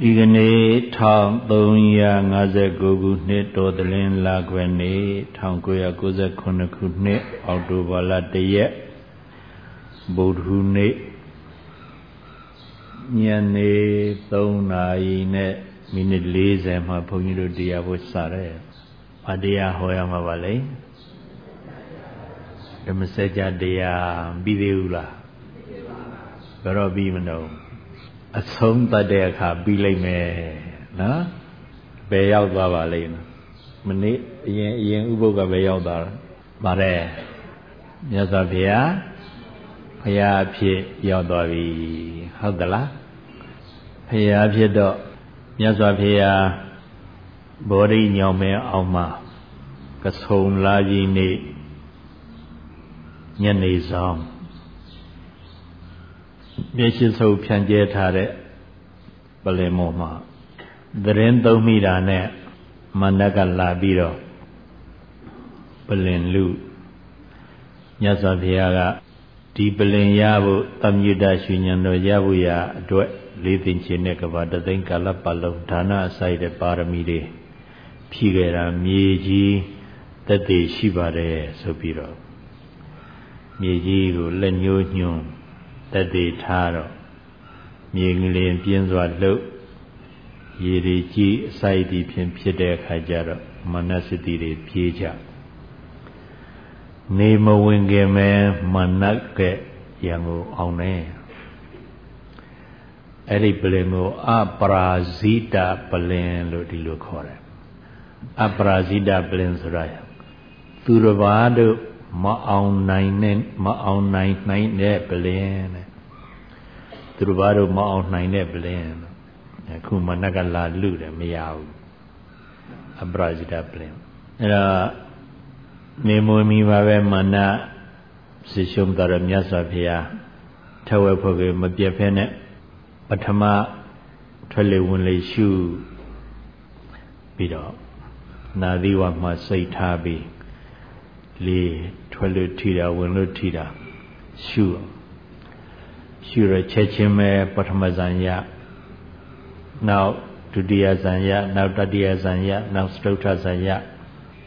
ဒီကနေ့1359ခုနှစ်တော်တလင်းလာခွေနေ့1998ခုနှစ်အောက်တိုဘာလ1ရက်ဗုဒ္ဓဟူးနေ့ညနေ3နာရီနဲ့မိနစ်40မှာဘုန်းကြီးတို့တရားဖို့စရဲ။ဘာတရားဟောရမှာပါလဲ။ဓမ္မစကြာတရားပြီးသေးဘူးလား။ဘယ်တော့ပြီးမလို့ အဆုံးတတ်တဲ့အခါပြီးလိုက်မယ်နော်။ဘယ်ရောက်သွားပါလိမ့်မ။မနေ့အရင်အရင်ဥပုပ်ကဘယ်ရောက်သွားပါလဲ။မြတ်စွာဘုရားဘုရားဖြစ်ရောက်သွားပြီဟုတ်သလား။ဘုရားဖြစ်တော့မြတ်စွာဘုရားဘောဓိညောင်မဲအောင်မှာကဆုံလာကြီးနေ့ညနေဆောင် မျက်ရှိစုပ်ဖြန့်ကျဲထားတဲ့ပလင်မောမှာသတင်းသုံးမိတာနဲ့မန္တကလာပြီးတော့ပလင်လူမြတ်စွာဘုရားကဒီပလင်ရဖို့တမြュတရွှေဉဏ်တော်ရဖို့ရအတွက်လေးသိင်ခြင်းနဲ့ကဘာတသိန်းကာလပတ်လုံးဒါနအစိုက်တဲ့ပါရမီတွေဖြည့်ခဲ့တာမြေကြီးတက်တည်ရှိပါတယ်ဆိုပြီးတော့မြေကြီးကိုလက်ညှိုးညွှန်း တက်တည်ထားတော့မြေငလင်ပြင်းစွာလှုပ်ရေတွေကြီးအစိုက်ဒီဖြင့်ဖြစ်တဲ့အခါကျတော့မနစတိတွေပြေးကြနေမဝင်ခင်မဲမနက်ကရံကိုအောင်နေအဲ့ဒီပလင်ကိုအပရာဇိတပလင်လို့ဒီလိုခေါ်တယ်အပရာဇိတပလင်ဆိုတာသူတစ်ပါးတို့မအောင်နိုင်နဲ့မအောင်နိုင်နိုင်တဲ့ပလင်တဲ့ သူတစ်ပါးတို့မအောင်နိုင်တဲ့ပလင်အခုမနက်ကလာလူတယ်မရဘူးအပရာဇိတပလင်အဲ့တော့နေမွေမီပါပဲမနစိရှုံတော်မြတ်စွာဘုရားထဝဲဖို့ကမပြတ်ဖဲနဲ့ပထမထွက်လေဝင်လေရှုပြီးတော့နာသီဝမှာစိတ်ထားပြီးလေထွက်လို့ထိတာဝင်လို့ထိတာရှု ရှုရချက်ချင်းပဲပထမဇန်ရနောက်ဒုတိယဇန်ရနောက်တတိယဇန်ရနောက်စတုထဇန်ရ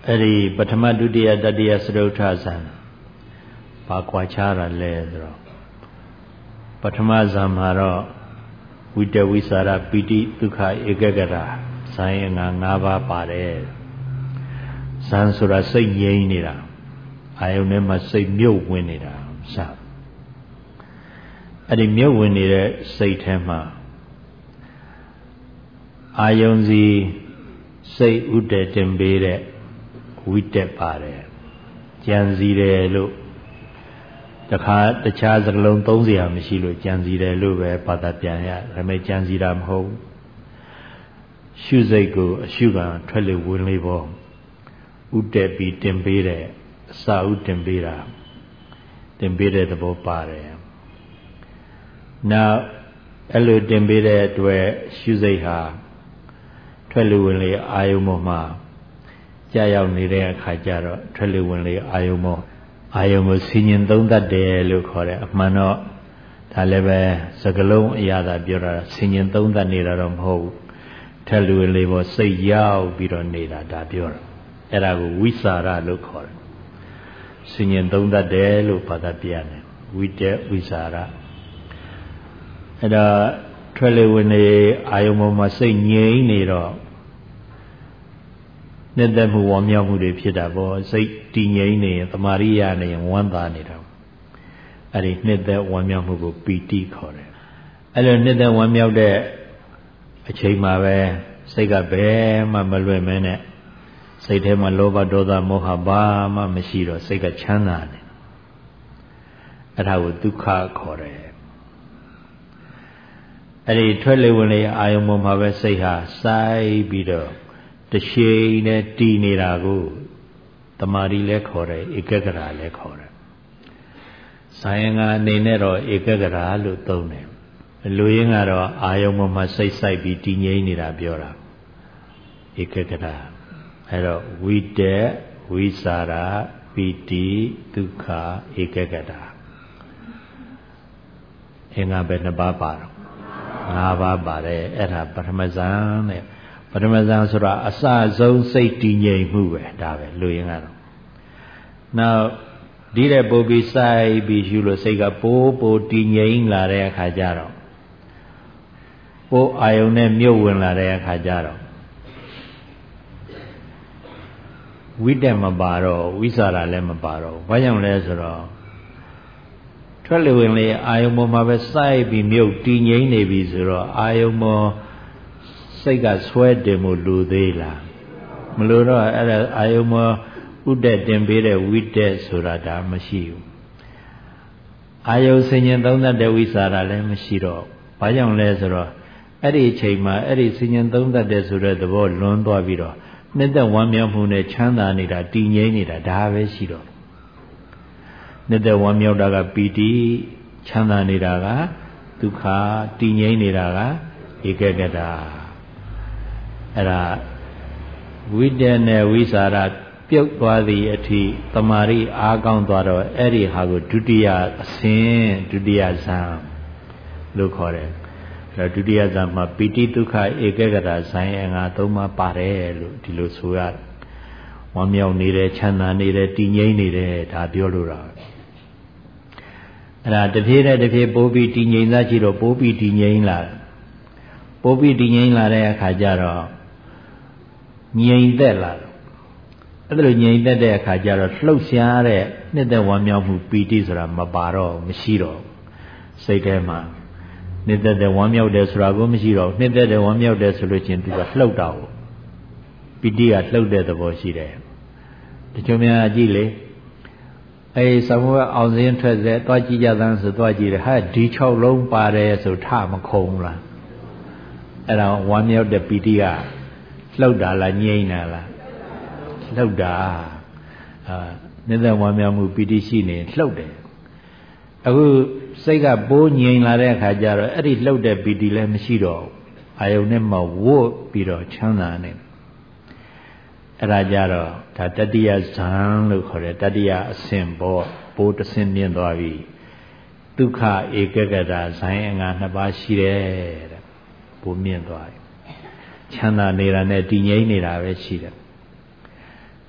အဲ့ဒီပထမဒုတိယတတိယစတုထဇန်ဘာကွာခြားတာလဲဆိုတော့ပထမဇန်မှာတော့ဝိတဝိสารပိတိဒုက္ခဧကဂရာဇန်ရငါ၅ပါးပါတယ်ဇန်ဆိုတာစိတ်ငြိမ်းနေတာအာယုန်ထဲမှာစိတ်မြုပ်ဝင်နေတာစ အဲ့ဒီမြုပ်ဝင်နေတဲ့စိတ်ထဲမှာအာယုန်စီစိတ်ဥတည်တင်ပေးတဲ့ဝိတက်ပါတယ်ကြံစီတယ်လို့တခါတခြားစကလုံးသုံးစရာမရှိလို့ကြံစီတယ်လို့ပဲဘာသာပြန်ရဒါပေမဲ့ကြံစီတာမဟုတ်ရှုစိတ်ကိုအရှုကံထွက်လေဝင်လေပေါ်ဥတက်ပြီးတင်ပေးတဲ့အစာဥတင်ပေးတာတင်ပေးတဲ့သဘောပါတယ် နောက်အဲ့လိုတင်ပေးတဲ့အတွက်ရှုစိတ်ဟာထွက်လေဝင်လေအာယုံပေါ်မှာကြာရောက်နေတဲ့အခါကျတော့ထွက်လေဝင်လေအာယုံပေါ်အာယုံကိုစီရင်သုံးတတ်တယ်လို့ခေါ်တယ်အမှန်တော့ဒါလည်းပဲစကလုံးအရာသာပြောတာစီရင်သုံးတတ်နေတာတော့မဟုတ်ဘူးထွက်လေဝင်လေပေါ်စိတ်ရောက်ပြီးတော့နေတာဒါပြောတာအဲ့ဒါကိုဝိสารလို့ခေါ်တယ်စီရင်သုံးတတ်တယ်လို့ဘာသာပြန်တယ်ဝိတ္တဝိสาร အဲ့ဒါထွက်လေဝင်နေအာယုံပေါ်မှာစိတ်ငြိမ်နေတော့နှစ်သက်မှုဝမ်းမြောက်မှုတွေဖြစ်တာပေါ့စိတ်တည်ငြိမ်နေရင်တမာရိယနေရင်ဝမ်းသာနေတာအဲ့ဒီနှစ်သက်ဝမ်းမြောက်မှုကိုပီတိခေါ်တယ်အဲ့လိုနှစ်သက်ဝမ်းမြောက်တဲ့အချိန်မှာပဲစိတ်ကဘယ်မှမလွယ်မဲနဲ့စိတ်ထဲမှာလောဘဒေါသမောဟဘာမှမရှိတော့စိတ်ကချမ်းသာနေအဲ့ဒါကိုဒုက္ခခေါ်တယ် အဲ့ဒီထွက်လေဝင်လေအာယုံပေါ်မှာပဲစိတ်ဟာစိုက်ပြီးတော့တရှိန်နဲ့တည်နေတာကိုတမာရီလည်းခေါ်တယ်ဧကဂရာလည်းခေါ်တယ်။ဆိုင်းကအနေနဲ့တော့ဧကဂရာလို့သုံးတယ်။လူရင်းကတော့အာယုံပေါ်မှာစိတ်စိုက်ပြီးတည်ငြိမ်နေတာပြောတာ။ဧကဂရာအဲ့တော့ဝိတက်ဝိစာရပိတိဒုက္ခဧကဂရာအင်္ဂါပဲနှစ်ပါးပါတော့ ၅ပါးပါတယ်အဲ့ဒါပထမဇန်တဲ့ပထမဇန်ဆိုတာအစဆုံးစိတ်တည်ငြိမ်မှုပဲဒါပဲလူရင်းကတော့နောက်ဒီတဲ့ပို့ပြီးစိုက်ပြီးယူလို့စိတ်ကပိုးပိုးတည်ငြိမ်လာတဲ့အခါကျတော့ပိုးအာယုံနဲ့မြုပ်ဝင်လာတဲ့အခါကျတော့ဝိတက်မပါတော့ဝိစာရလည်းမပါတော့ဘာကြောင့်လဲဆိုတော့ ထွက်လေဝင်လေအာယုံပေါ်မှာပဲစိုက်ပြီးမြုပ်တည်ငြိမ်နေပြီဆိုတော့အာယုံပေါ်စိတ်ကဆွဲတင်မှုလူသေးလားမလို့တော့အဲ့ဒါအာယုံပေါ်ဥဒက်တင်ပေးတဲ့ဝိတက်ဆိုတာဒါမရှိဘူးအာယုံစင်ញင်သုံးသတ်တဲ့ဝိစာရလည်းမရှိတော့ဘာကြောင့်လဲဆိုတော့အဲ့ဒီအချိန်မှာအဲ့ဒီစင်ញင်သုံးသတ်တဲ့ဆိုတဲ့သဘောလွန်သွားပြီးတော့နှစ်သက်ဝမ်းမြောက်မှုနဲ့ချမ်းသာနေတာတည်ငြိမ်နေတာဒါပဲရှိတော့ နှစ်သက်ဝမ်းမြောက်တာကပီတိချမ်းသာနေတာကဒုက္ခတည်ငြိမ်နေတာကဧကဂတအဲ့ဒါဝိတ္တနဲ့ဝိสารပြုတ်သွားသည့်အထိတမာရီအားကောင်းသွားတော့အဲ့ဒီဟာကိုဒုတိယအဆင်းဒုတိယဇံလို့ခေါ်တယ်ဒုတိယဇာမှာပိတိဒုက္ခဧကဂရဇိုင်းအငါသုံးပါပါတယ်လို့ဒီလိုဆိုရဝမ်းမြောက်နေတယ်ချမ်းသာနေတယ်တည်ငြိမ်နေတယ်ဒါပြောလို့တာ အဲ့ဒါတဖြည်းနဲ့တဖြည်းပိုးပြီးတည်ငြိမ်သားကြည့်တော့ပိုးပြီးတည်ငြိမ်လာပိုးပြီးတည်ငြိမ်လာတဲ့အခါကျတော့ငြိမ်သက်လာအဲ့ဒါလိုငြိမ်သက်တဲ့အခါကျတော့လှုပ်ရှားတဲ့နှစ်သက်ဝမ်းမြောက်မှုပီတိဆိုတာမပါတော့မရှိတော့စိတ်ထဲမှာနှစ်သက်တဲ့ဝမ်းမြောက်တယ်ဆိုတာကိုမရှိတော့နှစ်သက်တဲ့ဝမ်းမြောက်တယ်ဆိုလို့ချင်းသူကလှုပ်တာကိုပီတိကလှုပ်တဲ့သဘောရှိတယ်တချို့များကြည့်လေ အဲသမောအောင်စင်းထွက်စေတွားကြည့်ကြသန်းဆိုတွားကြည့်တယ်ဟာဒီ6လုံးပါတယ်ဆိုထမခုံလားအဲ့ဒါဝမ်းမြောက်တဲ့ပီတိကလှုပ်တာလားငြိမ့်တာလားလှုပ်တာအာနှစ်သက်ဝမ်းမြောက်မှုပီတိရှိနေလှုပ်တယ်အခုစိတ်ကပိုးငြိမ်လာတဲ့အခါကျတော့အဲ့ဒီလှုပ်တဲ့ပီတိလည်းမရှိတော့အာယုန်နဲ့မဝုတ်ပြီးတော့ချမ်းသာနေ အဲ့ဒါကြတော့ဒါတတိယဇံလို့ခေါ်တယ်တတိယအဆင့်ပေါ့ပိုးတဆင့်မြင့်သွားပြီဒုက္ခဧကဂတဇိုင်းအငါနှစ်ပါးရှိတယ်တဲ့ပိုးမြင့်သွားပြီချမ်းသာနေတာနဲ့တည်ငြိမ်နေတာပဲရှိတယ်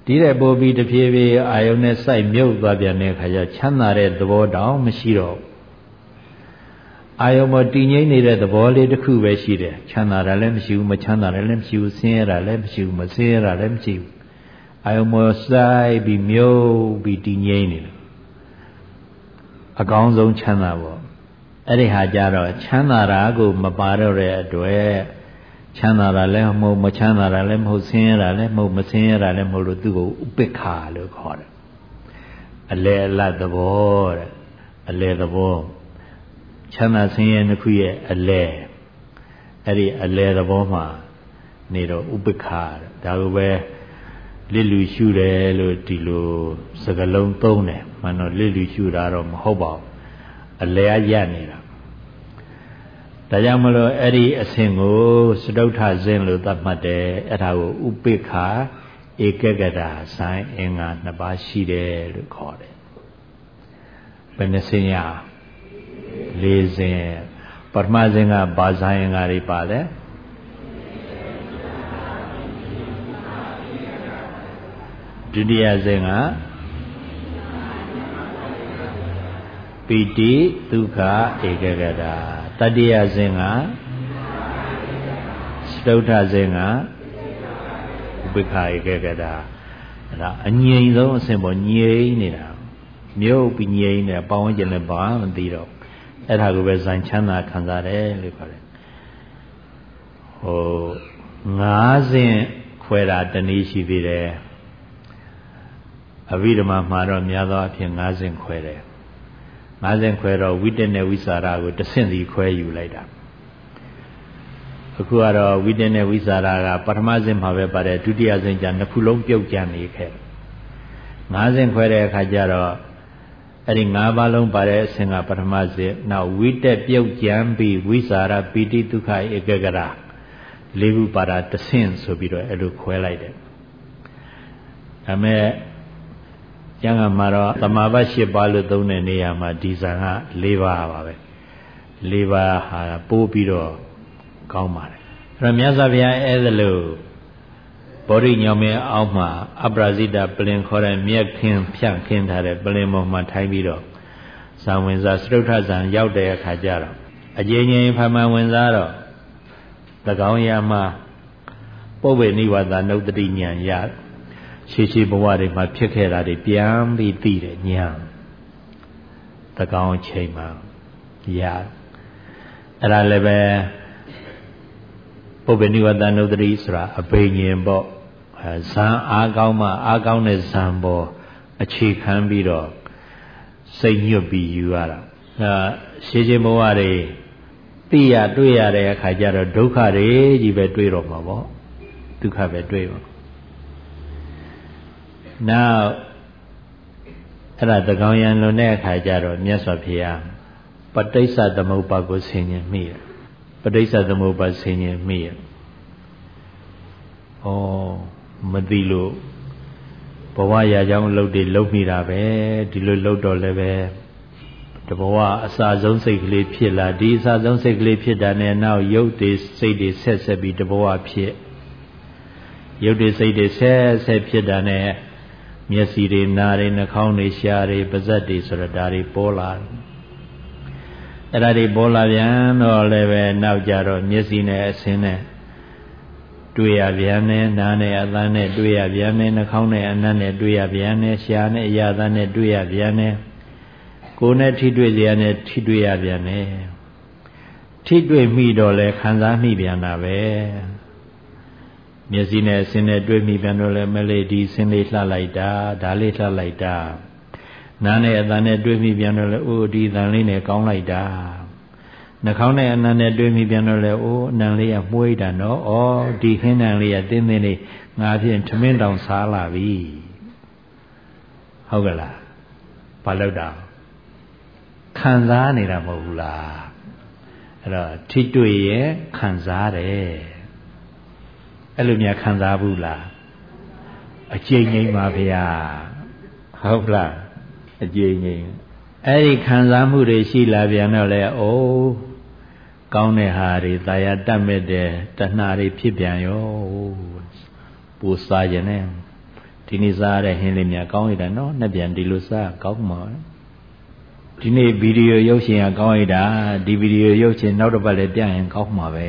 ဒီတဲ့ပိုးပြီးတဖြည်းဖြည်းအာယုန်နဲ့စိုက်မြုပ်သွားပြန်တဲ့အခါကျချမ်းသာတဲ့သဘောတောင်မရှိတော့ အာယုံမတည်ငြိမ်နေတဲ့သဘောလေးတစ်ခုပဲရှိတယ်ချမ်းသာတာလည်းမရှိဘူးမချမ်းသာတာလည်းမရှိဘူးဆင်းရဲတာလည်းမရှိဘူးမဆင်းရဲတာလည်းမရှိဘူးအာယုံမစိုက်ပြီးမြုပ်ပြီးတည်ငြိမ်နေတယ်အကောင်းဆုံးချမ်းသာပေါ့အဲ့ဒီဟာကြတော့ချမ်းသာတာကိုမပါတော့တဲ့အတွက်ချမ်းသာတာလည်းမဟုတ်မချမ်းသာတာလည်းမဟုတ်ဆင်းရဲတာလည်းမဟုတ်မဆင်းရဲတာလည်းမဟုတ်လို့သူ့ကိုဥပိ္ပခာလို့ခေါ်တယ်အလေအလတ်သဘောတဲ့အလေသဘော ချမ်းသာဆင်းရဲနှစ်ခုရဲ့အလဲအဲ့ဒီအလဲသဘောမှာနေတော့ဥပ္ပခါဒါကိုပဲလစ်လူရှုတယ်လို့ဒီလိုစကလုံးသုံးတယ်မှန်တော့လစ်လူရှုတာတော့မဟုတ်ပါဘူးအလဲရနေတာဒါကြောင့်မလို့အဲ့ဒီအစဉ်ကိုစတုထဇင်းလို့သတ်မှတ်တယ်အဲ့ဒါကိုဥပိ္ပခာဧကဂတာဆိုင်အင်္ဂါနှစ်ပါးရှိတယ်လို့ခေါ်တယ်ဘယ်နှစင်ရ ၄စင်ပထမစင်ကဘာဇာယင်္ဂါတွေပါလဲဒုတိယစင်ကပီတိဒုက္ခဧကဂတာတတိယစင်ကစတုထစင်ကဥပိ္ပခာဧကဂတာအဲ့ဒါအငြိမ်ဆုံးအဆင့်ပေါ်ငြိမ်နေတာမြုပ်ပြီးငြိမ်နေတာပေါင်းကျင်လည်းဘာမှမသိတော့ အဲ့ဒါကိုပဲဇန်ချမ်းသာခံစားတယ်လို့ခေါ်တယ်ဟိုငါးဆင့်ခွဲတာတနည်းရှိသေးတယ်အဘိဓမ္မာမှာတော့များသောအားဖြင့်ငါးဆင့်ခွဲတယ်ငါးဆင့်ခွဲတော့ဝိတ္တနဲ့ဝိสารကိုတစ်ဆင့်စီခွဲယူလိုက်တာအခုကတော့ဝိတ္တနဲ့ဝိสารကပထမဆင့်မှာပဲပါတယ်ဒုတိယဆင့်ကျနှစ်ခုလုံးပြုတ်ကျန်နေခဲ့ငါးဆင့်ခွဲတဲ့အခါကျတော့ အဲ့ဒီ၅ပါးလုံးပါတဲ့အစဉ်ကပထမစဉ်နောက်ဝိတက်ပြုတ်ကြံပြီးဝိစာရပိတိဒုက္ခဧကဂရလေးခုပါတာတဆင့်ဆိုပြီးတော့အဲ့လိုခွဲလိုက်တယ်ဒါမဲ့ကျမ်းဂန်မှာတော့သမာပတ်၈ပါးလို့သုံးတဲ့နေရာမှာဒီဇာက၄ပါးပါပဲ၄ပါးဟာပိုးပြီးတော့ကောင်းပါတယ်အဲ့တော့မြတ်စွာဘုရားအဲ့ဒါလို့ ဘောရိညောင်မင်းအောက်မှာအပရာဇိတပလင်ခေါ်တဲ့မြက်ခင်းဖြန့်ခင်းထားတဲ့ပလင်ပေါ်မှာထိုင်ပြီးတော့ဇံဝင်စားစတုထဇံရောက်တဲ့အခါကျတော့အကျဉ်းချင်းဖမှန်ဝင်စားတော့၎င်းရမှာပုဗ္ဗေနိဝါဒနုတ္တိဉာဏ်ရရှိရှိဘဝတွေမှာဖြစ်ခဲ့တာတွေပြန်ပြီးသိတယ်ဉာဏ်၎င်းချိန်မှာရအဲ့ဒါလည်းပဲပုဗ္ဗေနိဝါဒနုတ္တိဆိုတာအဘိညာဉ်ပေါ့ ဇံအားကောင်းမှအားကောင်းတဲ့ဇံပေါ်အခြေခံပြီးတော့စိတ်ညွတ်ပြီးယူရတာအဲရှင်းချင်းဘဝတွေသိရတွေ့ရတဲ့အခါကျတော့ဒုက္ခတွေကြီးပဲတွေ့တော့မှာပေါ့ဒုက္ခပဲတွေ့ပါနောက်အဲ့ဒါတကောင်ရံလွန်တဲ့အခါကျတော့မြတ်စွာဘုရားပဋိစ္စသမုပ္ပါကိုဆင်ញင်မိတယ်ပဋိစ္စသမုပ္ပါဆင်ញင်မိရဩ မသိလို့ဘဝရာကြောင်းလှုပ်တွေလှုပ်မိတာပဲဒီလိုလှုပ်တော့လည်းပဲတဘဝအစာဆုံးစိတ်ကလေးဖြစ်လာဒီအစာဆုံးစိတ်ကလေးဖြစ်တာနဲ့နောက်ရုပ်တွေစိတ်တွေဆက်ဆက်ပြီးတဘဝဖြစ်ရုပ်တွေစိတ်တွေဆက်ဆက်ဖြစ်တာနဲ့မျက်စိတွေနားတွေနှာခေါင်းတွေရှားတွေပါးစပ်တွေဆိုတော့ဒါတွေပေါ်လာတယ်အဲ့ဒါတွေပေါ်လာပြန်တော့လည်းပဲနောက်ကြတော့မျက်စိနဲ့အဆင်းနဲ့ တွေ့ရပြန်တယ်နားနဲ့အသံနဲ့တွေ့ရပြန်တယ်နှာခေါင်းနဲ့အနံ့နဲ့တွေ့ရပြန်တယ်ရှားနဲ့အရာသနဲ့တွေ့ရပြန်တယ်ကိုယ်နဲ့ထိတွေ့စရာနဲ့ထိတွေ့ရပြန်တယ်ထိတွေ့မိတော့လဲခံစားမိပြန်တာပဲမျက်စိနဲ့ဆင်းနဲ့တွေ့မိပြန်တော့လဲမလေးဒီဆင်းလေးလှလိုက်တာဒါလေးလှလိုက်တာနားနဲ့အသံနဲ့တွေ့မိပြန်တော့လဲအိုးဒီသံလေးနဲ့ကောင်းလိုက်တာ နှာခေါင်းနဲ့အနံနဲ့တွေ့မိပြန်တော့လဲအိုးအနံလေးကမှုိတာနော်ဩဒီခင်းနံလေးကတင်းတင်းလေးငါဖြင့်ထမင်းတောင်စားလာပြီဟုတ်ကလားဘာလို့တာခံစားနေတာမဟုတ်ဘူးလားအဲ့တော့ထိတွေ့ရဲ့ခံစားတယ်အဲ့လိုများခံစားဘူးလားအကျဉ်းငိမ့်ပါဗျာဟုတ်လားအကျဉ်းငိမ့်အဲ့ဒီခံစားမှုတွေရှိလာပြန်တော့လေအိုး ကောင်းတဲ့ဟာတွေတာယာတတ်မဲ့တဲ့တဏှာတွေဖြစ်ပြန်ရောပူစားရင်နဲ့ဒီနေ့စားတဲ့ဟင်းလေးများကောင်းရတာနော်နှစ်ပြန်ဒီလိုစားကောင်းမှာဒီနေ့ဗီဒီယိုရုပ်ရှင်ကကောင်းရတာဒီဗီဒီယိုရုပ်ရှင်နောက်တစ်ပတ်လည်းပြရင်ကောင်းမှာပဲ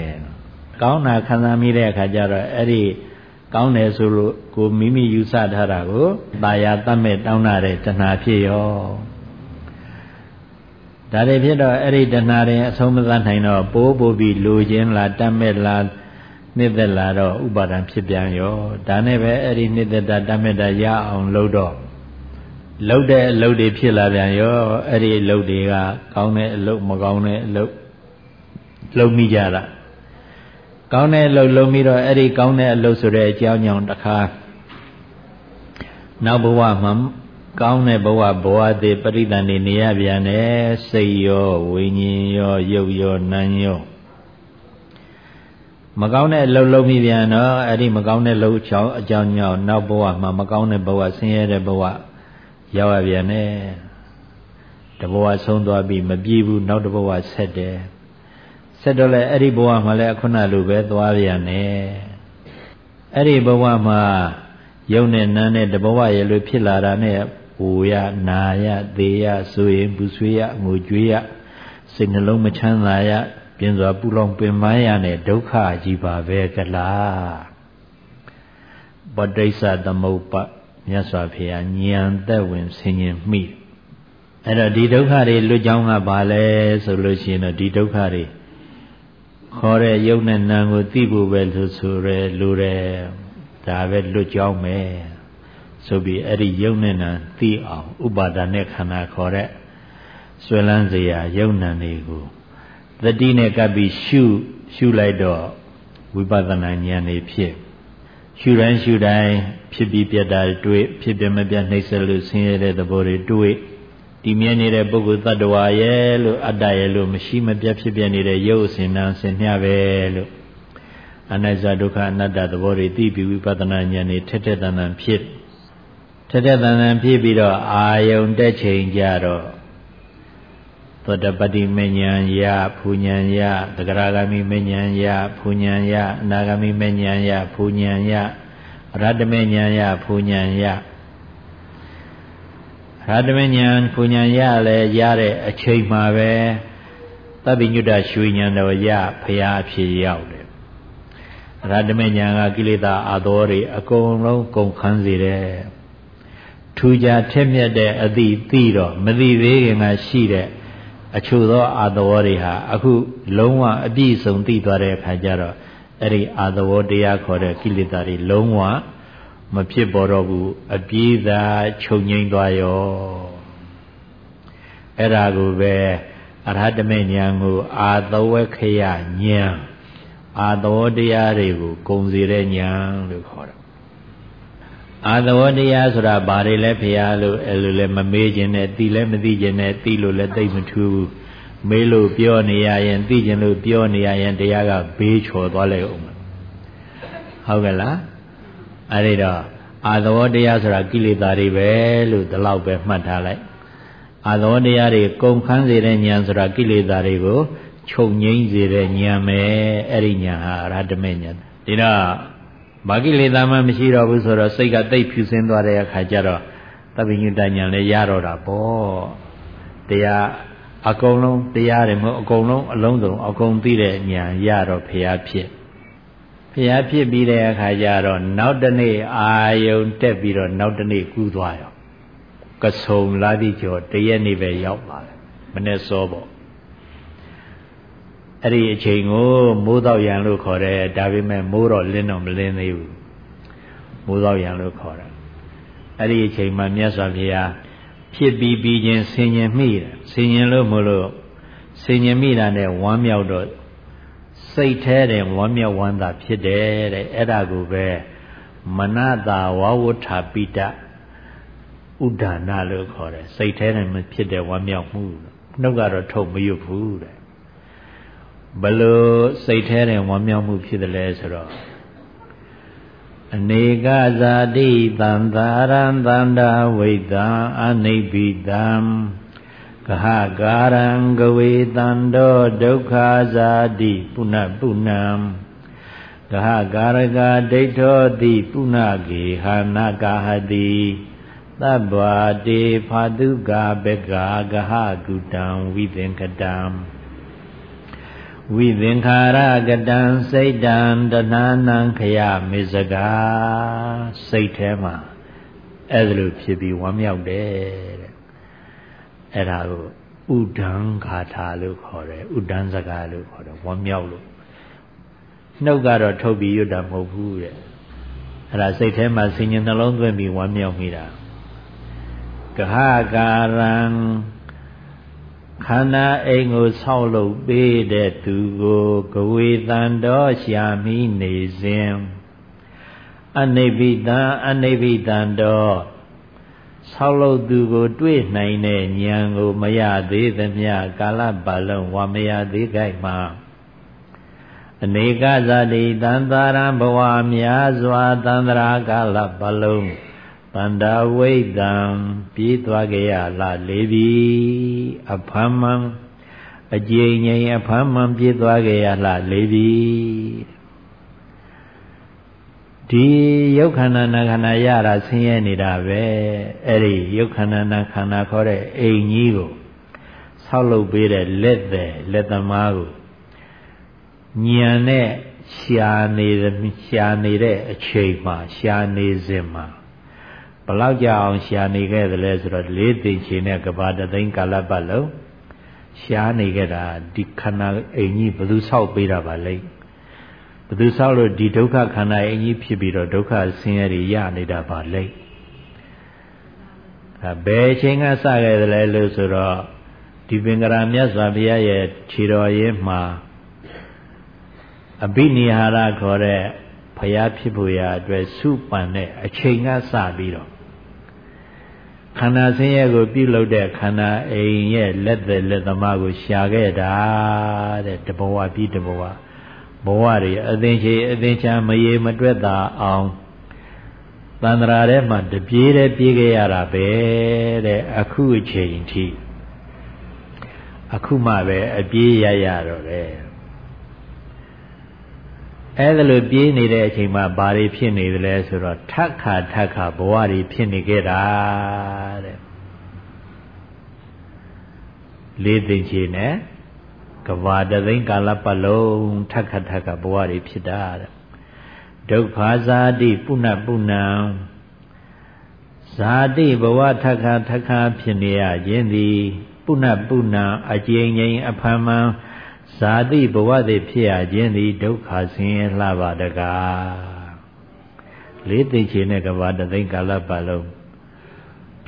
ကောင်းတာခံစားမိတဲ့အခါကျတော့အဲ့ဒီကောင်းတယ်ဆိုလို့ကိုမိမိယူဆထားတာကိုတာယာတတ်မဲ့တောင်းတာတဲ့တဏှာဖြစ်ရော ဒါတွေဖြစ်တော့အဲ့ဒီတဏှာတွေအဆုံးမသနိုင်တော့ပိုးပိုးပြီးလိုခြင်းလားတတ်မဲ့လားနှစ်သက်လာတော့ဥပါဒံဖြစ်ပြန်ရောဒါနဲ့ပဲအဲ့ဒီနှစ်သက်တာတတ်မဲ့တာရအောင်လုပ်တော့လှုပ်တဲ့အလုပ်တွေဖြစ်လာပြန်ရောအဲ့ဒီအလုပ်တွေကကောင်းတဲ့အလုပ်မကောင်းတဲ့အလုပ်လုပ်မိကြတာကောင်းတဲ့အလုပ်လုပ်ပြီးတော့အဲ့ဒီကောင်းတဲ့အလုပ်ဆိုတဲ့အကြောင်းကြောင့်တခါနောက်ဘဝမှာ ကောင်းတဲ့ဘဝဘဝတည်ပရိသန်နေနေရပြန်တယ်စိတ်ရောဝိညာဉ်ရောရုပ်ရောနာမ်ရောမကောင်းတဲ့အလုပ်လုပ်မိပြန်တော့အဲ့ဒီမကောင်းတဲ့လုပ်ချောင်းအကြောင်းကြောင့်နောက်ဘဝမှာမကောင်းတဲ့ဘဝဆင်းရဲတဲ့ဘဝရောက်ရပြန်တယ်တဘဝဆုံးသွားပြီးမပြေဘူးနောက်တဘဝဆက်တယ်ဆက်တော့လဲအဲ့ဒီဘဝမှာလည်းခုနလိုပဲသွားပြန်တယ်အဲ့ဒီဘဝမှာယုံနဲ့နန်းနဲ့တဘဝရဲ့လိုဖြစ်လာတာနဲ့ ဟိုရနာရသေရဆိုရင်ဘူးဆွေးရငိုကြွေးရစိတ်နှလုံးမချမ်းသာရပြင်းစွာပူလောင်ပင်ပန်းရနဲ့ဒုက္ခကြီးပါပဲကလားပဋိစ္စသမုပ္ပါမြတ်စွာဘုရားဉာဏ်သက်ဝင်ဆင်ញင်မိအဲ့တော့ဒီဒုက္ခတွေလွတ်ကြောင်းကဘာလဲဆိုလို့ရှိရင်တော့ဒီဒုက္ခတွေခေါ်တဲ့ယုံနဲ့နာကိုသိဖို့ပဲလို့ဆိုရဲလိုတယ်ဒါပဲလွတ်ကြောင်းပဲ ဆိုပြီးအဲ့ဒီယုံနဲ့နာသိအောင်ဥပါဒာနဲ့ခန္ဓာခေါ်တဲ့ဆွဲလန်းစရာယုံနာတွေကိုသတိနဲ့ကပ်ပြီးရှုရှုလိုက်တော့ဝိပဿနာဉာဏ်တွေဖြစ်ရှုတိုင်းရှုတိုင်းဖြစ်ပြီးပြတ်တာတွေ့ဖြစ်ပြမပြတ်နှိမ့်ဆက်လို့ဆင်းရဲတဲ့သဘောတွေတွေ့ဒီမြဲနေတဲ့ပုဂ္ဂိုလ်တ attva ရဲ့လို့အတ္တရဲ့လို့မရှိမပြတ်ဖြစ်ပြနေတဲ့ရုပ်အစဉ်နာဆင်မျှပဲလို့အနတ္တဒုက္ခအနတ္တသဘောတွေသိပြီးဝိပဿနာဉာဏ်တွေထက်ထက်တန်တန်ဖြစ် ထက်ထက်တန်တန်ဖြစ်ပြီးတော့အာယုံတက်ချိန်ကြတော့သောတပတိမဉ္ဇဉ်ယဖူဉ္ဇဉ်ယသဂရဂာမိမဉ္ဇဉ်ယဖူဉ္ဇဉ်ယအနာဂာမိမဉ္ဇဉ်ယဖူဉ္ဇဉ်ယရတ္တမဉ္ဇဉ်ယဖူဉ္ဇဉ်ယရတ္တမဉ္ဇဉ်ဖူဉ္ဇဉ်ယလည်းရတဲ့အချိန်မှာပဲသဗ္ဗညုတရွှေဉဏ်တော်ရဖရာအဖြစ်ရောက်တယ်ရတ္တမဉဏ်ကကိလေသာအသောတွေအကုန်လုံးကုန်ခန်းစေတယ် ထူကြထက်မြက်တဲ့အသည့်သိတော့မသိသေးခင်ကရှိတဲ့အချို့သောအာသဝတွေဟာအခုလုံးဝအပြည့်စုံသိသွားတဲ့အခါကျတော့အဲ့ဒီအာသဝတရားခေါ်တဲ့ကိလေသာတွေလုံးဝမဖြစ်ပေါ်တော့ဘူးအပြည့်သာချုပ်ငိမ့်သွားရောအဲ့ဒါကိုပဲအရဟတမေဉာဏ်ကိုအာသဝခယဉာဏ်အာသဝတရားတွေကိုဂုံစီတဲ့ဉာဏ်လို့ခေါ်တာ အာသဝတရားဆိုတာဘာတွေလဲဖရာလို့အဲ့လိုလဲမမေးခြင်းနဲ့သိလဲမသိခြင်းနဲ့သိလို့လဲသိမထူးဘူးမေးလို့ပြောနေရရင်သိခြင်းလို့ပြောနေရရင်တရားကဘေးချော်သွားလိုက်အောင်ဟုတ်ကဲ့လားအဲ့ဒီတော့အာသဝတရားဆိုတာကိလေသာတွေပဲလို့ဒီလောက်ပဲမှတ်ထားလိုက်အာသဝတရားတွေကုန်ခန်းစေတဲ့ဉာဏ်ဆိုတာကိလေသာတွေကိုချုပ်ငိမ့်စေတဲ့ဉာဏ်ပဲအဲ့ဒီဉာဏ်ဟာအရဟတမေဉာဏ်ဒီတော့ ဘာကိလေသာမှမရှိတော့ဘူးဆိုတော့စိတ်ကတိတ်ဖြူစင်းသွားတဲ့အခါကျတော့သဗ္ဗညုတဉာဏ်လည်းရတော့တာပေါ့တရားအကုန်လုံးတရားတွေမဟုတ်အကုန်လုံးအလုံးစုံအကုန်သိတဲ့ဉာဏ်ရတော့ဖျားဖြစ်ဖျားဖြစ်ပြီးတဲ့အခါကျတော့နောက်တနေ့အာယုံတက်ပြီးတော့နောက်တနေ့ကူးသွားရောကဆုံလာပြီးကျော်တရက်နေ့ပဲရောက်ပါလေမနေ့စောပေါ့ အဲ့ဒီအချိန်ကိုမိုးတော့ရံလို့ခေါ်တယ်ဒါပေမဲ့မိုးတော့လင်းတော့မလင်းသေးဘူးမိုးတော့ရံလို့ခေါ်တယ်အဲ့ဒီအချိန်မှာမြတ်စွာဘုရားဖြစ်ပြီးပြီးချင်းဆင်ញင်မိတယ်ဆင်ញင်လို့မလို့ဆင်ញင်မိတာနဲ့ဝမ်းမြောက်တော့စိတ်แท้တဲ့ဝမ်းမြောက်ဝမ်းသာဖြစ်တယ်တဲ့အဲ့ဒါကိုပဲမနတာဝဝဋ္ဌပိတဥဒ္ဒါနလို့ခေါ်တယ်စိတ်แท้နဲ့ဖြစ်တဲ့ဝမ်းမြောက်မှုနှုတ်ကတော့ထုတ်မရွတ်ဘူးတဲ့ ဘလို့စိတ်แท้တဲ့ဝမ်းမြောက်မှုဖြစ်တယ်လဲဆိုတော့အနေကဇာတိတံသာရံတန္တာဝိတံအနိဗ္ဗိတံကဟကာရံကဝေတံတောဒုက္ခဇာတိပုဏ္ဏပုဏ္ဏံကဟကာရကဒိဋ္ဌောတိပုဏ္ဏကေဟာနာကာဟတိသဗ္ဗာတေဖာတုကာဘဂာကဟကုတံဝိသင်္ကတံ ဝိသင်္ခာရကတံစိတ်တံတဏနံခယမေစကာစိတ်ထဲမှာအဲ့ဒါလိုဖြစ်ပြီးဝမ်းမြောက်တယ်တဲ့အဲ့ဒါကိုဥဒံခါထာလို့ခေါ်တယ်ဥဒံစကားလို့ခေါ်တယ်ဝမ်းမြောက်လို့နှုတ်ကတော့ထုတ်ပြီးရွတ်တာမဟုတ်ဘူးတဲ့အဲ့ဒါစိတ်ထဲမှာဆင်ញံနှလုံးသွင်းပြီးဝမ်းမြောက်မိတာကဟကာရံ ခန္ဓာအိမ်ကိုဆောက်လုပ်ပေးတဲ့သူကိုကဝေတန်တော်ရှာမိနေစဉ်အနိဗ္ဗိတံအနိဗ္ဗိတံတော်ဆောက်လုပ်သူကို တွေ့နိုင်တဲ့ဉာဏ်ကိုမရသေးသမျှကာလပတ်လုံးဝမရသေးကြမှာအနေကဇာတိတန်တာရံဘဝများစွာတန္တရာကာလပတ်လုံး တန္တာဝိတံပြေးသွားကြရလားလေပြီအဖမ်းမှန်အကြိမ်ငိမ်အဖမ်းမှန်ပြေးသွားကြရလားလေပြီဒီယုတ်ခန္ဓာနာခန္ဓာရတာဆင်းရဲနေတာပဲအဲ့ဒီယုတ်ခန္ဓာနာခန္ဓာခေါ်တဲ့အိမ်ကြီးကိုဆောက်လုပ်ပေးတဲ့လက်သည်လက်သမားကိုညံနဲ့ရှာနေရှာနေတဲ့အချိန်မှာရှာနေစဉ်မှာ ဘလောက်ကြအောင်ရှာနေခဲ့သလဲဆိုတော့လေးသိချင်တဲ့ကဘာတသိန်းကာလပတ်လုံးရှားနေခဲ့တာဒီခန္ဓာအိမ်ကြီးဘယ်သူဆောက်ပေးတာပါလဲဘယ်သူဆောက်လို့ဒီဒုက္ခခန္ဓာအိမ်ကြီးဖြစ်ပြီးတော့ဒုက္ခဆင်းရဲတွေရနေတာပါလဲအဲဘယ်ချိန်ကစခဲ့သလဲလို့ဆိုတော့ဒီပင်ကရာမြတ်စွာဘုရားရဲ့ခြေတော်ရင်းမှာအဘိနိဟာရခေါ်တဲ့ဖျားဖြစ်ဖို့ရာအတွက်စုပန်တဲ့အချိန်ကစပြီးတော့ ခန္ဓာဆင်းရဲကိုပြုလုပ်တဲ့ခန္ဓာအိမ်ရဲ့လက်သက်လက်သမားကိုရှာခဲ့တာတဲ့တဘဝပြီးတဘဝဘဝတွေအသင်ချေအသင်ချာမရေမတွက်တာအောင်တန္တရာထဲမှာတပြေးတည်းပြေးခဲ့ရတာပဲတဲ့အခုအချိန်ထိအခုမှပဲအပြေးရရတော့တယ် အဲ့ဒါလိုပြေးနေတဲ့အချိန်မှာဘာတွေဖြစ်နေသလဲဆိုတော့ထက်ခါထက်ခါဘဝတွေဖြစ်နေခဲ့တာတဲ့လေးသိင်ချေနဲ့ကဘာတသိန်းကာလပတ်လုံးထက်ခါထက်ခါဘဝတွေဖြစ်တာတဲ့ဒုက္ခဇာတိပုဏ္ဏပုဏ္ဏံဇာတိဘဝထက်ခါထက်ခါဖြစ်နေရခြင်းသည် ပုဏ္ဏပုဏ္ဏအကျဉ်းငိမ်အဖန်မှန် ဇာတိဘဝသည်ဖြစ်ရခြင်းသည်ဒုက္ခဆင်းရဲလှပါတကားလေးသိချေနဲ့ကဘာတသိန်းကာလပတ်လုံး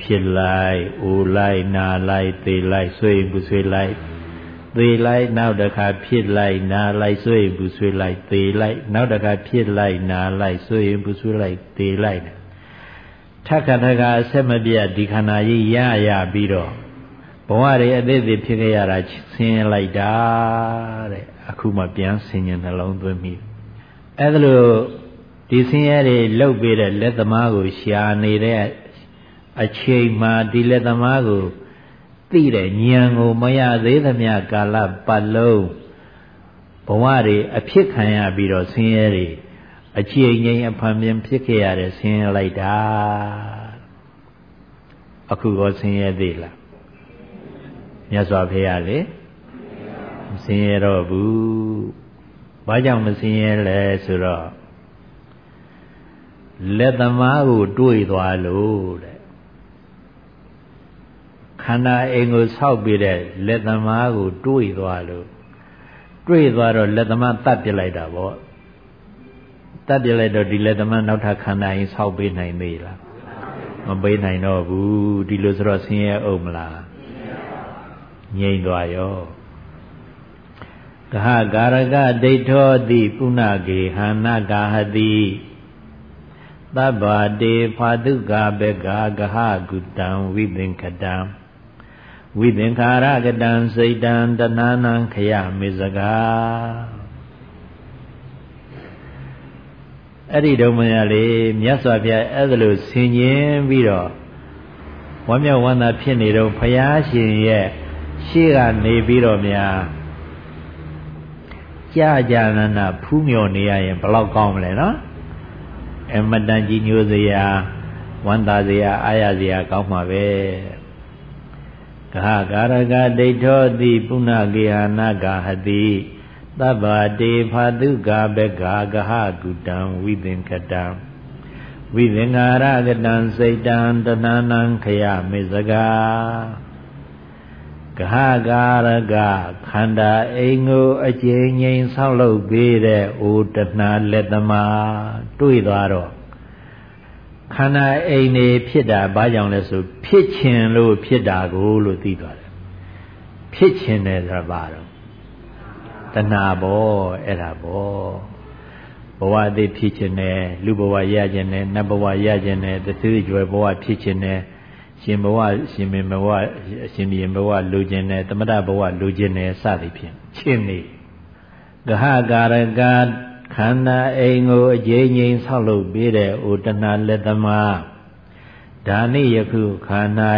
ဖြစ်လိုက်အိုလိုက်နာလိုက်သေလိုက်ဆွေးဘူးဆွေးလိုက်သေလိုက်နောက်တစ်ခါဖြစ်လိုက်နာလိုက်ဆွေးဘူးဆွေးလိုက်သေလိုက်နောက်တစ်ခါဖြစ်လိုက်နာလိုက်ဆွေးဘူးဆွေးလိုက်သေလိုက်ထက်ခါထက်ခါအဆက်မပြတ်ဒီခန္ဓာကြီးရရပြီးတော့ ဘဝတွေအသေးသေးဖြစ်ခဲ့ရတာဆင်းရဲလိုက်တာတဲ့အခုမှပြန်ဆင်ញံနှလုံးသွင်းမိအဲ့ဒါလို့ဒီဆင်းရဲတွေလှုပ်ပေးတဲ့လက်သမားကိုရှာနေတဲ့အချိန်မှာဒီလက်သမားကိုသိတဲ့ဉာဏ်ကိုမရသေးသမျှကာလပတ်လုံးဘဝတွေအဖြစ်ခံရပြီးတော့ဆင်းရဲတွေအချိန်ငိမ်အဖန်ပြန်ဖြစ်ခဲ့ရတဲ့ဆင်းရဲလိုက်တာအခုကောဆင်းရဲသေးလား မြတ်စွာဘုရားလေမဆင်းရဲတော့ဘူးဘာကြောင့်မဆင်းရဲလဲဆိုတော့လက်သမားကိုတွေးသွားလို့တဲ့ခန္ဓာအိမ်ကိုဆောက်ပြီးတဲ့လက်သမားကိုတွေးသွားလို့တွေးသွားတော့လက်သမားတတ်ပြလိုက်တာပေါ့တတ်ပြလိုက်တော့ဒီလက်သမားနောက်ထပ်ခန္ဓာအိမ်ဆောက်ပေးနိုင်သေးလားမပေးနိုင်တော့ဘူးဒီလိုဆိုတော့ဆင်းရဲအောင်မလား ငြိမ့်သွားရောကဟကာရကဒိဋ္ဌောတိပုဏ္ဏဂေဟနာကာဟတိသဗ္ဗတေဖာတုကာဘေကာကဟကုတံဝိသင်္ခတံဝိသင်္ခာရကတံစိတ်တံတဏနံခယမေဇကာအဲ့ဒီတော့မရလေမြတ်စွာဘုရားအဲ့ဒါလို့ဆင်ញင်ပြီးတော့ဝမ်းမြောက်ဝမ်းသာဖြစ်နေတော့ဘုရားရှင်ရဲ့ ရှေ့ကနေပြီးတော့များကြာကြာနာနာဖူးမြော်နေရရင်ဘလောက်ကောင်းမလဲနော်အမတန်ကြီးညိုစရာဝမ်းသာစရာအားရစရာကောင်းမှာပဲကဟကာရကဒိဋ္ဌောတိပုဏ္ဏကေဟနာဂဟတိသဗ္ဗတေဖာတုကာဘဂာကဟကုတံဝိသင်္ခတံဝိသင်္ဃာရကတံစိတ်တံတဏနံခယမေစကာ ကဟကာရကခန္ဓာအိမ်ကိုအကျဉ်းငိမ်ဆောက်လုပ်ပေးတဲ့အိုတဏလက်သမားတွေ့သွားတော့ခန္ဓာအိမ်နေဖြစ်တာဘာကြောင့်လဲဆိုဖြစ်ခြင်းလို့ဖြစ်တာကိုလို့သိသွားတယ်ဖြစ်ခြင်းတယ်ဆိုတာဘာတော့တဏဘောအဲ့ဒါဘောဘဝအသေးဖြစ်ခြင်းနဲ့လူဘဝရခြင်းနဲ့နတ်ဘဝရခြင်းနဲ့သတိကျွယ်ဘဝဖြစ်ခြင်းနဲ့ ရှင်ဘဝရှင်မင်းဘဝအရှင်ဘီဘဝလူခြင်းနဲ့သမထဘဝလူခြင်းနဲ့စသည်ဖြင့်ချင်းနေဂဟကာရကခန္ဓာအိမ်ကိုအကျဉ်းငိမ်ဆောက်လုပ်ပေးတဲ့ဩတဏလက်သမားဒါနိယခုခန္ဓာ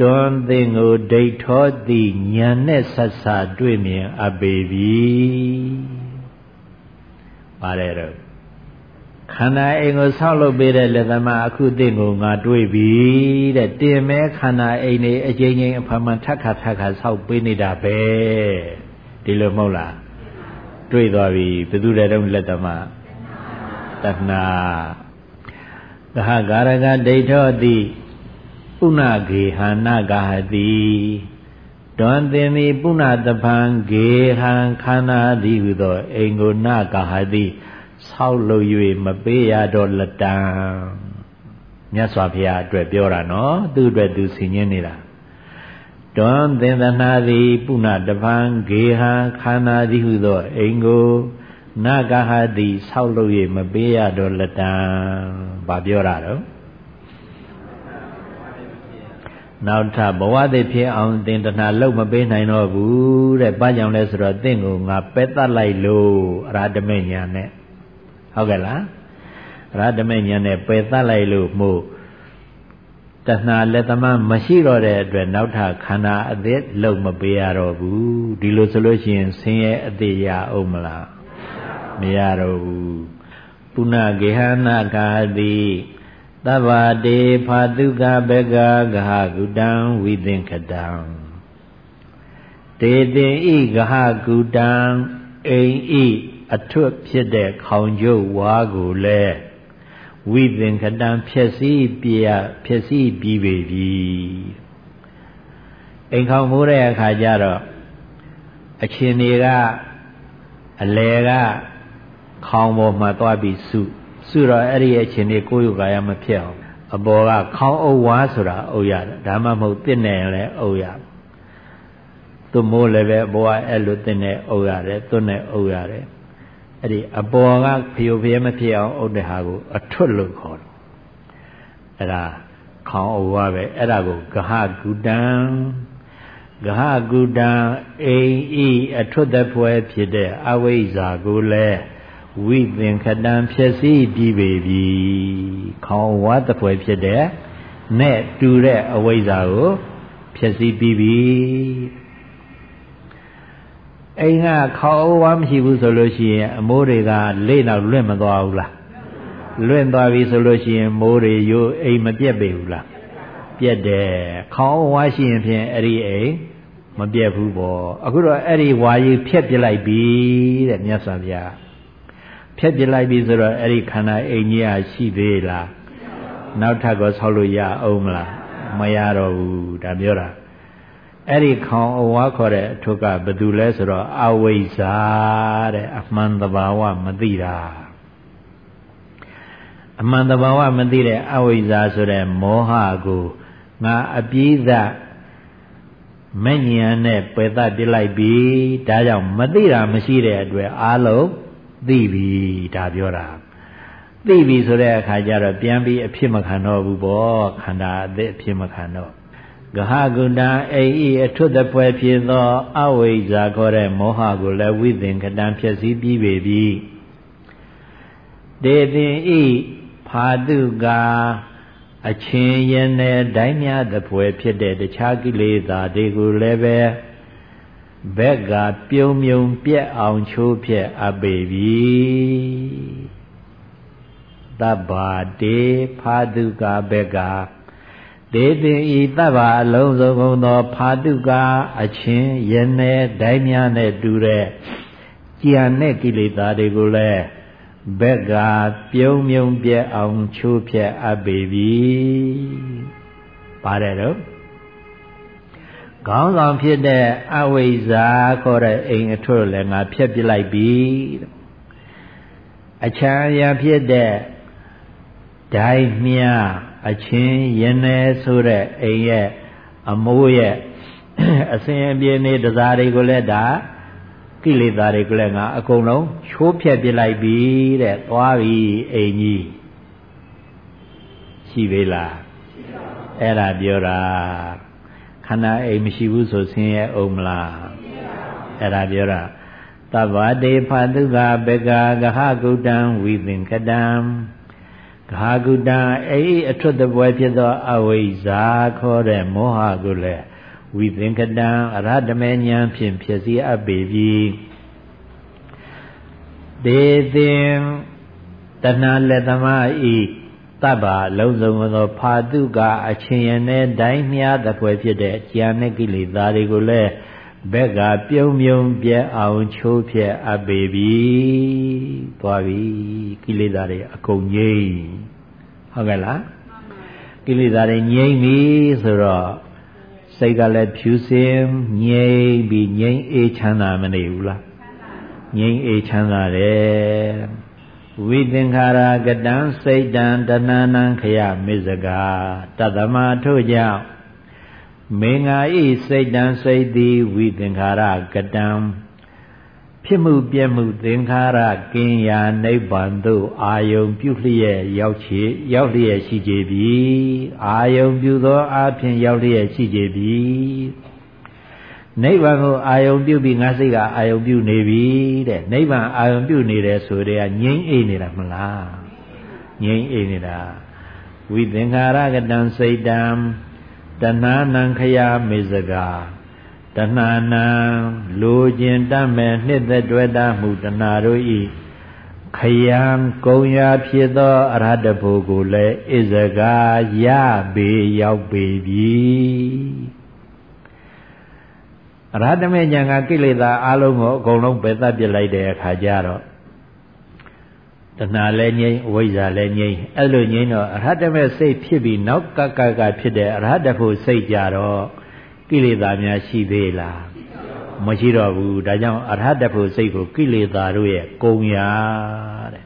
တွန်းသင်ကိုဒိဋ္ဌောတိညာနဲ့ဆက်ဆာတွေ့မြင်အပ်ပေပြီပါတယ်တော့ ခန္ဓာအိမ်ကိုဆောက်လုပ်ပေးတဲ့လက်သမားအခုသိကိုငါတွေးပြီတဲ့တင်မဲခန္ဓာအိမ်နေအကျဉ်းချင်းအဖမှန်ထက်ခါထက်ခါဆောက်ပေးနေတာပဲဒီလိုမဟုတ်လားတွေးသွားပြီဘယ်သူတဲ့တုံးလက်သမားတဏှာသဟကာရကဒိဋ္ဌောတိပုဏ္ဏဂေဟနာဂဟတိတွန်သင်သည်ပုဏ္ဏတပံဂေဟံခန္ဓာသည်ဟုသောအိမ်ကိုနာဂဟတိ ဆောက်လို့၍မပေးရတော့လတံမြတ်စွာဘုရားအတွက်ပြောတာနော်သူ့အတွက်သူဆင်ញင်းနေတာတွန်သင်္သနာသည်ပုဏ္ဏတပံဂေဟံခန္ဓာသည်ဟုသောအိမ်ကိုနာဂဟသည်ဆောက်လို့၍မပေးရတော့လတံဘာပြောတာတော့နောက်ထပ်ဘဝသည်ဖြစ်အောင်သင်တဏှာလုံးမပေးနိုင်တော့ဘူးတဲ့ဘာကြောင့်လဲဆိုတော့သင်ကိုငါပယ်တတ်လိုက်လို့အရာဓမေညာနဲ့ ဟုတ်ကဲ့လားရတမေညာနဲ့ပယ်သတ်လိုက်လို့မို့တဏှာလက်သမားမရှိတော့တဲ့အတွက်နောက်ထပ်ခန္ဓာအသစ်လုံမပေးရတော့ဘူးဒီလိုဆိုလို့ရှိရင်ဆင်းရဲအသေးရအောင်မလားမရတော့ဘူးပုဏ္ဏဂေဟနာကာတိသဗ္ဗတေဖာတုကဘဂဂဟကုတံဝိသင်္ခတံတေတင်ဤဂဟကုတံအိမ်ဤ အထွတ်ဖြစ်တဲ့ခေါင်ကျုပ်ဝါကိုလည်းဝိသင်္ခတံဖြစ်စည်းပြဖြစ်စည်းပြီးပေပြီအိမ်ခေါင်မိုးတဲ့အခါကျတော့အချင်းတွေကအလဲကခေါင်ပေါ်မှာသွားပြီးစုစုတော့အဲ့ဒီအချင်းတွေကိုယ်ယူကာယမဖြစ်အောင်အပေါ်ကခေါင်းအုပ်ဝါဆိုတာအုပ်ရတယ်ဒါမှမဟုတ်တစ်နေလည်းအုပ်ရသူမိုးလည်းပဲအပေါ်ကအဲ့လိုတစ်နေအုပ်ရတယ်သူနဲ့အုပ်ရတယ် အဲ့ဒီအပေါ်ကဖျို့ဖျဲမဖြစ်အောင်အုပ်တဲ့ဟာကိုအထွတ်လို့ခေါ်တယ်အဲ့ဒါခေါင်းအုပ်ဝါပဲအဲ့ဒါကိုဂဟကုတံဂဟကုတံအိဤအထွတ်တပွဲဖြစ်တဲ့အဝိဇ္ဇာကိုလည်းဝိသင်္ခတံဖြစ်စည်းပြီးပေပြီခေါင်းဝါတပွဲဖြစ်တဲ့နဲ့တူတဲ့အဝိဇ္ဇာကိုဖြစ်စည်းပြီးပြီ အိမ်ကခေါင်းဝါမရှိဘူးဆိုလို့ရှိရင်အမိုးတွေကလိမ့်တော့လွင့်မသွားဘူးလားလွင့်သွားပြီဆိုလို့ရှိရင်မိုးတွေရိုးအိမ်မပြက်ပေဘူးလားပြက်တယ်ခေါင်းဝါရှိရင်ဖြင့်အဲ့ဒီအိမ်မပြက်ဘူးပေါ့အခုတော့အဲ့ဒီဝါကြီးဖြက်ပြလိုက်ပြီတဲ့မြတ်စွာဘုရားဖြတ်ပြလိုက်ပြီဆိုတော့အဲ့ဒီခန္ဓာအိမ်ကြီးဟာရှိသေးလားနောက်ထပ်ក៏ဆောက်လို့ရအောင်မလားမရတော့ဘူးဒါပြောတာ အဲ့ဒီခေါင်အဝါခေါ်တဲ့အထုကဘယ်သူလဲဆိုတော့အဝိဇ္ဇာတဲ့အမှန်တဘာဝမသိတာအမှန်တဘာဝမသိတဲ့အဝိဇ္ဇာဆိုတဲ့မောဟကိုငါအပြည့်သမဉ္ဉဏ်နဲ့ပယ်သပြလိုက်ပြီဒါကြောင့်မသိတာမရှိတဲ့အတွက်အာလုံးသိပြီဒါပြောတာသိပြီဆိုတဲ့အခါကျတော့ပြန်ပြီးအဖြစ်မခံတော့ဘူးပေါ့ခန္ဓာအသက်အဖြစ်မခံတော့ ဂဟကုဏအိဤအထွတ်တပွဲဖြစ်သောအဝိဇ္ဇာခေါ်တဲ့မောဟကိုလည်းဝိသင်္ကတံဖြစ်စည်းပြီးပေပြီတေတင်ဤဖာတုကအချင်းရနဲ့တိုင်းများတပွဲဖြစ်တဲ့တခြားကိလေသာတွေကိုလည်းပဲဘက်ကပြုံမြုံပြက်အောင်ချိုးဖြက်အပ်ပေပြီတဗ္ဗာတေဖာတုကဘက်က ဒေတိဤတဗ္ဗအလုံးစုံကုန်သော ဖာတုကအချင်းယနေတိုင်းများနဲ့တူတဲ့ကြံတဲ့ကိလေသာတွေကိုလည်းဘက်ကပြုံမြုံပြက်အောင်ချိုးဖြက်အပ်ပေပြီပါတယ်တော့ခေါင်းဆောင်ဖြစ်တဲ့အဝိဇ္ဇာခေါ်တဲ့အိမ်အထွတ်လည်းငါဖျက်ပစ်လိုက်ပြီအချမ်းရဖြစ်တဲ့ဒိုင်းမြ အချင်းရင်နေဆိုတဲ့အိမ်ရဲ့အမိုးရဲ့အစဉ်အပြေနေတရားတွေကိုလည်းဒါကိလေသာတွေကိုလည်းငါအကုန်လုံးချိုးဖျက်ပစ်လိုက်ပြီတဲ့သွားပြီအိမ်ကြီးရှိသေးလားအဲ့ဒါပြောတာခန္ဓာအိမ်မရှိဘူးဆိုဆင်းရဲအောင်မလားအဲ့ဒါပြောတာသဗ္ဗတေဖသုကဘဂဂဟကုတံဝိသင်္ကတံ ဂဟကုတံအိအထွတ်တပွဲဖြစ်သောအဝိဇ္ဇာခေါ်တဲ့မောဟကိုလည်းဝိသင်္ကတံအရဟတမေဉာဏ်ဖြင့်ဖြစ်စီအပ်ပေပြီဒေသင်တဏလက်သမားဤတဗ္ဗလုံးစုံသောဖာတုကအချင်းရနဲ့တိုင်းမြားတဲ့ပွဲဖြစ်တဲ့ကြာနဲ့ကိလေသာတွေကိုလည်း ဘက်ကပြုံးမြုံပြဲအောင်ချိုးဖြဲအပ်ပေပြီသွားပြီကိလေသာတွေအကုန်ငြိမ့်ဟုတ်ကဲ့လားကိလေသာတွေငြိမ့်ပြီဆိုတော့စိတ်ကလည်းဖြူစင်ငြိမ့်ပြီးငြိမ့်အေးချမ်းသာမနေဘူးလားငြိမ့်အေးချမ်းသာတယ်ဝိသင်္ခါရကတံစိတ်တံတဏနံခယမစ္စကာတသမထို့ကြောင့် မေငါဤစိတ်တံစိတ်သည်ဝိသင်္ခါရကတံဖြစ်မှုပြည့်မှုသင်္ခါရကင်းရာနိဗ္ဗာန်သို့အာယုံပြုလျက်ရောက်ချေရောက်လျက်ရှိကြပြီအာယုံပြုသောအဖြစ်ရောက်လျက်ရှိကြပြီနိဗ္ဗာန်ကိုအာယုံပြုပြီးငါစိတ်ကအာယုံပြုနေပြီတဲ့နိဗ္ဗာန်အာယုံပြုနေတယ်ဆိုတဲ့ကငြိမ့်အိနေတာမလားငြိမ့်အိနေတာဝိသင်္ခါရကတံစိတ်တံ တဏှာနံခယမေစကာတဏှာနံလိုခြင်းတတ်မဲ့နှစ်သက်တွေ့တာမှုတဏှာတို့ဤခယံကုံရာဖြစ်သောအရဟတဘုကိုလည်းဣဇကာရပေရောက်ပေပြီအရဟတမေညာကကိလေသာအလုံးကိုအကုန်လုံးပယ်သတ်ပြလိုက်တဲ့အခါကျတော့ တဏှာလည်းငြိမ်းအဝိဇ္ဇာလည်းငြိမ်းအဲ့လိုငြိမ်းတော့အရဟတမေစိတ်ဖြစ်ပြီးနောက်ကကကဖြစ်တဲ့အရဟတဖို့စိတ်ကြတော့ကိလေသာများရှိသေးလားမရှိတော့ဘူးဒါကြောင့်အရဟတဖို့စိတ်ကိုကိလေသာတို့ရဲ့ကုံရာတဲ့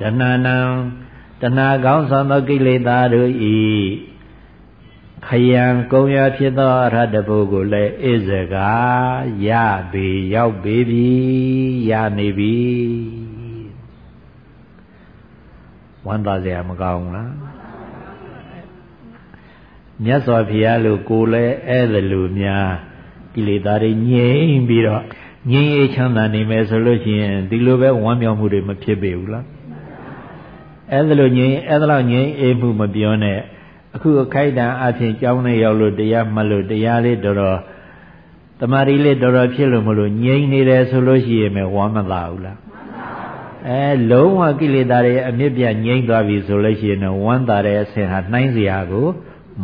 တဏှာနံတဏှာကောင်းဆောင်သောကိလေသာတို့ဤခယံကုံရဖြစ်သောအရဟတပုဂ္ဂိုလ်လည်းဣဇကာရပေရောက်ပေပြီရနေပြီ ဝမ်းသာစရာမကောင်းဘူးလားမြတ်စွာဘုရားလို့ကိုယ်လည်းအဲ့ဒါလိုများကိလေသာတွေငြိမ့်ပြီးတော့ငြိမ်းအေးချမ်းသာနေမယ်ဆိုလို့ရှိရင်ဒီလိုပဲဝမ်းမြောက်မှုတွေမဖြစ်ပေဘူးလားအဲ့ဒါလိုငြိမ်းအဲ့ဒါလောက်ငြိမ်းအေးမှုမပြောနဲ့အခုအခိုက်အတန့်အဖြစ်ကြောင်းနဲ့ရောက်လို့တရားမှတ်လို့တရားလေးတော်တော်တမာရီလေးတော်တော်ဖြစ်လို့မလို့ငြိမ်းနေတယ်ဆိုလို့ရှိရင်ဝမ်းမသာဘူးလား အဲလုံးဝကိလေသာတွေအမြင့်ပြငြိမ်းသွားပြီဆိုလို့ရှိရင်ဝမ်းသာတဲ့အဆင့်ဟာနှိုင်းစရာကို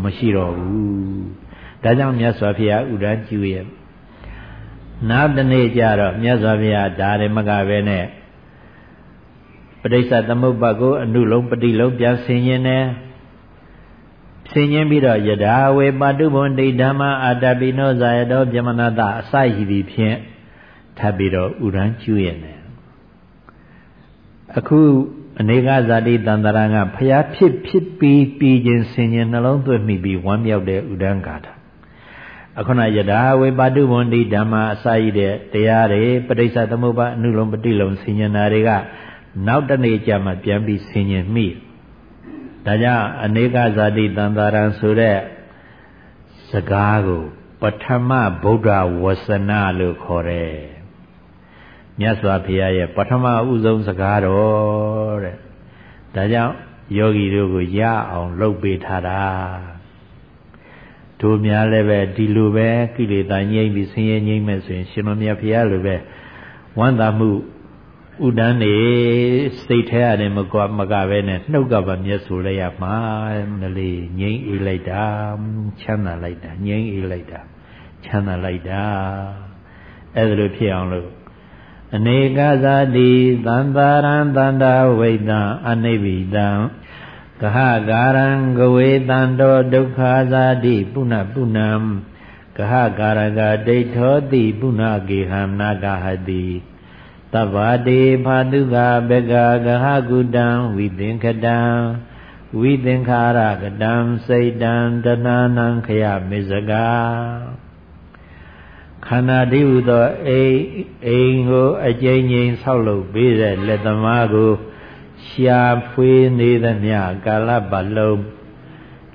မရှိတော့ဘူးဒါကြောင့်မြတ်စွာဘုရားဥဒန်းကျူရဲ့နောက်တနေ့ကျတော့မြတ်စွာဘုရားဒါရမကပဲနဲ့ပဋိစ္စသမုပ္ပါကိုအနုလုံးပฏิလုံးပြန်ဆင်ရင်နဲ့ဆင်ញင်းပြီးတော့ယဒါဝေပါတုဘွန်တိဓမ္မအာတပိနောဇာယတောပြမနာတအစရှိသည်ဖြင့်ထပ်ပြီးတော့ဥရန်ကျွရနေ အခုအနေကဇာတိတန်တရာကဖျားဖြစ်ဖြစ်ပြီးပြီးခြင်းဆင်ခြင်းနှလုံးသွင်းမိပြီးဝမ်းမြောက်တဲ့ဥဒန်းဂါထာအခုနယတာဝေပါတုဝန္တိဓမ္မအစာရတဲ့တရားတွေပဋိစ္စသမုပ္ပါအနုလုံးပฏิလုံးဆင်ញနာတွေကနောက်တနေ့ကျမှပြန်ပြီးဆင်ញင်မိဒါကြောင့်အနေကဇာတိတန်တာရံဆိုတဲ့စကားကိုပထမဗုဒ္ဓဝဆနာလို့ခေါ်တယ် မြတ်စွာဘုရားရဲ့ပထမဥဆုံးစကားတော်တဲ့ဒါကြောင့်ယောဂီတို့ကိုရအောင်လုပ်ပေးထားတာတို့များလည်းပဲဒီလိုပဲကိလေသာငြိမ့်ပြီးဆင်းရဲငြိမ့်မဲ့ဆိုရင်ရှင်မမြတ်ဘုရားလိုပဲဝမ်းသာမှုဥဒန်းနေစိတ်ထဲရတယ်မကွာမကပဲနဲ့နှုတ်ကပါမျက်ဆိုလိုက်ရမှာမလေးငြိမ့်အေးလိုက်တာချမ်းသာလိုက်တာငြိမ့်အေးလိုက်တာချမ်းသာလိုက်တာအဲ့ဒါလိုဖြစ်အောင်လို့ အနေကဇာတိသံသာရံတန္တာဝိတံအနိဗ္ဗိတံကဟကာရံကဝေတံတောဒုက္ခဇာတိပုဏ္ဏပုဏ္ဏံကဟကာရကဒိဋ္ဌောတိပုဏ္ဏကေဟံနာဂဟတိသဗ္ဗတေဖာတုကဘဂဂဟကုတံဝိသင်္ခတံဝိသင်္ခာရကတံစိတ်တံတဏနံခယမေဇကာ ခန္ဓာတည်းဟူသောအိမ်အိမ်ကိုအကျဉ်းချင်းဆောက်လုပ်ပေးတဲ့လက်သမားကိုရှာဖွေနေသမျှကာလပတ်လုံး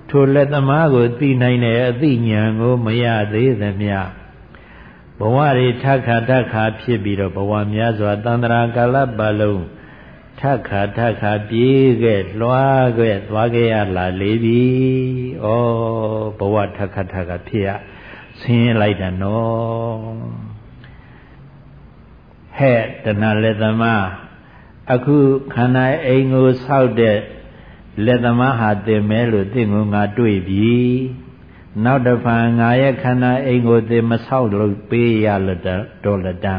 ထိုလက်သမားကိုသိနိုင်တဲ့အသိဉာဏ်ကိုမရသေးသမျှဘဝတွေထခါထခါဖြစ်ပြီးတော့ဘဝများစွာတန္တရာကာလပတ်လုံးထခါထခါပြေးခဲ့လွှားခဲ့သွားခဲ့ရလာလေပြီ။ဩဘဝထခါထခါဖြစ်ရ ဆင်းလိုက်တာနော်။ဟဲ့တဏလက်သမားအခုခန္ဓာအိမ်ကိုဆောက်တဲ့လက်သမားဟာတင်မဲလို့တင့်ကိုငါတွေ့ပြီ။နောက်တစ်ဖန်ငါရဲ့ခန္ဓာအိမ်ကိုသင်မဆောက်လို့ပေးရလို့တော်လတံ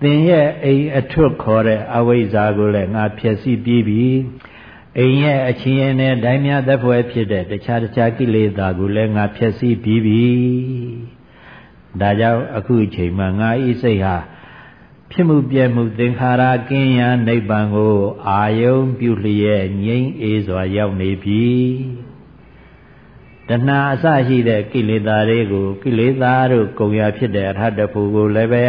သင်ရဲ့အိမ်အထွတ်ခေါ်တဲ့အဝိဇ္ဇာကိုလည်းငါဖျက်ဆီးပြီးပြီ အိမ်ရဲ့အချင်းရင်နဲ့ဒိုင်းများသက်ဖွယ်ဖြစ်တဲ့တခြားတခြားကိလေသာကိုလည်းငါဖျက်ဆီးပြီးပြီဒါကြောင့်အခုအချိန်မှငါဤစိတ်ဟာဖြစ်မှုပြည့်မှုသင်္ခါရကင်းရာနိဗ္ဗာန်ကို အာယုံပြုလျက်ငြိမ့်အေးစွာရောက်နေပြီတဏှာအစရှိတဲ့ကိလေသာတွေကိုကိလေသာတို့ကုံရဖြစ်တဲ့အရဟတဖို့ကိုလည်းပဲ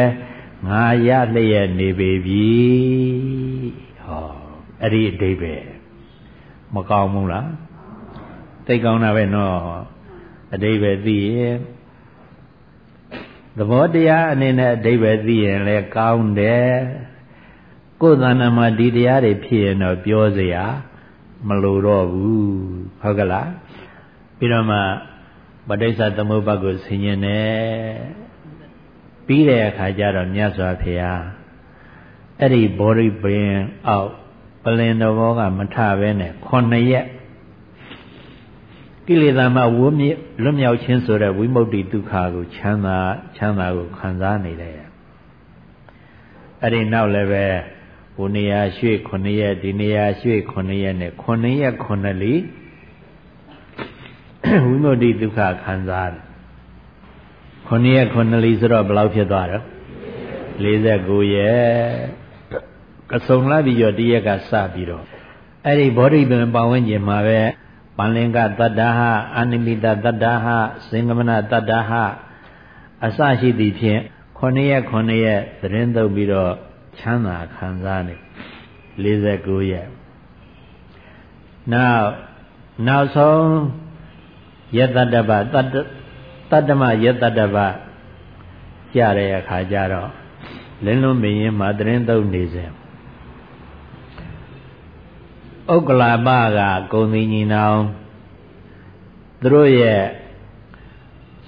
ငါရလျက်နေပေပြီဟောအဲ့ဒီအတိပဲ မကောင်းဘူးလားသိကောင်းတာပဲနော်အတိပဲသိရင်သဘောတရားအနေနဲ့အတိပဲသိရင်လည်းကောင်းတယ်ကိုယ်သဏ္ဍာန်မှာဒီတရားတွေဖြစ်ရင်တော့ပြောเสีย မလိုတော့ဘူးဟုတ်ကလားပြီးတော့မှပဋိစ္စသမုပ္ပါကိုဆင်ញင်တယ်ပြီးတဲ့အခါကျတော့မြတ်စွာဘုရားအဲ့ဒီဘောရိပင်အောက် ပလင်တော်ဘောကမထပဲနဲ့9ရက်ကိလေသာမှဝမြလွတ်မြောက်ခြင်းဆိုတဲ့ဝိမု ക്തി ဒုက္ခကိုချမ်းသာချမ်းသာကိုခံစားနေတယ်အဲ့ဒီနောက်လည်းပဲဟိုနေရာရွှေ့9ရက်ဒီနေရာရွှေ့9ရက်နဲ့9ရက်9လီဝိမု ക്തി ဒုက္ခခံစားတယ်9ရက်9လီဆိုတော့ဘယ်လောက်ဖြစ်သွားတော့49ရက် ကစုံလာပြီးတော့တရက်ကစပြီးတော့အဲ့ဒီဘောဓိပင်ပဝန်းကျင်မှာပဲပန္လင်္ကတတ္တဟအာနိမိတတတ္တဟစင်္ဂမနတတ္တဟအစရှိသည်ဖြင့်9ရက်9ရက်သတင်းသုံးပြီးတော့ချမ်းသာခံစားနေ49ရက်နောက်နောက်ဆုံးယတတ္တပတတ္တတတ္တမယတတ္တပကြတဲ့အခါကျတော့လင်းလုံးမင်းရင်မှာသတင်းသုံးနေစဉ် ဥက္ကလာပကဂုံသိညီနောင်သူတို့ရဲ့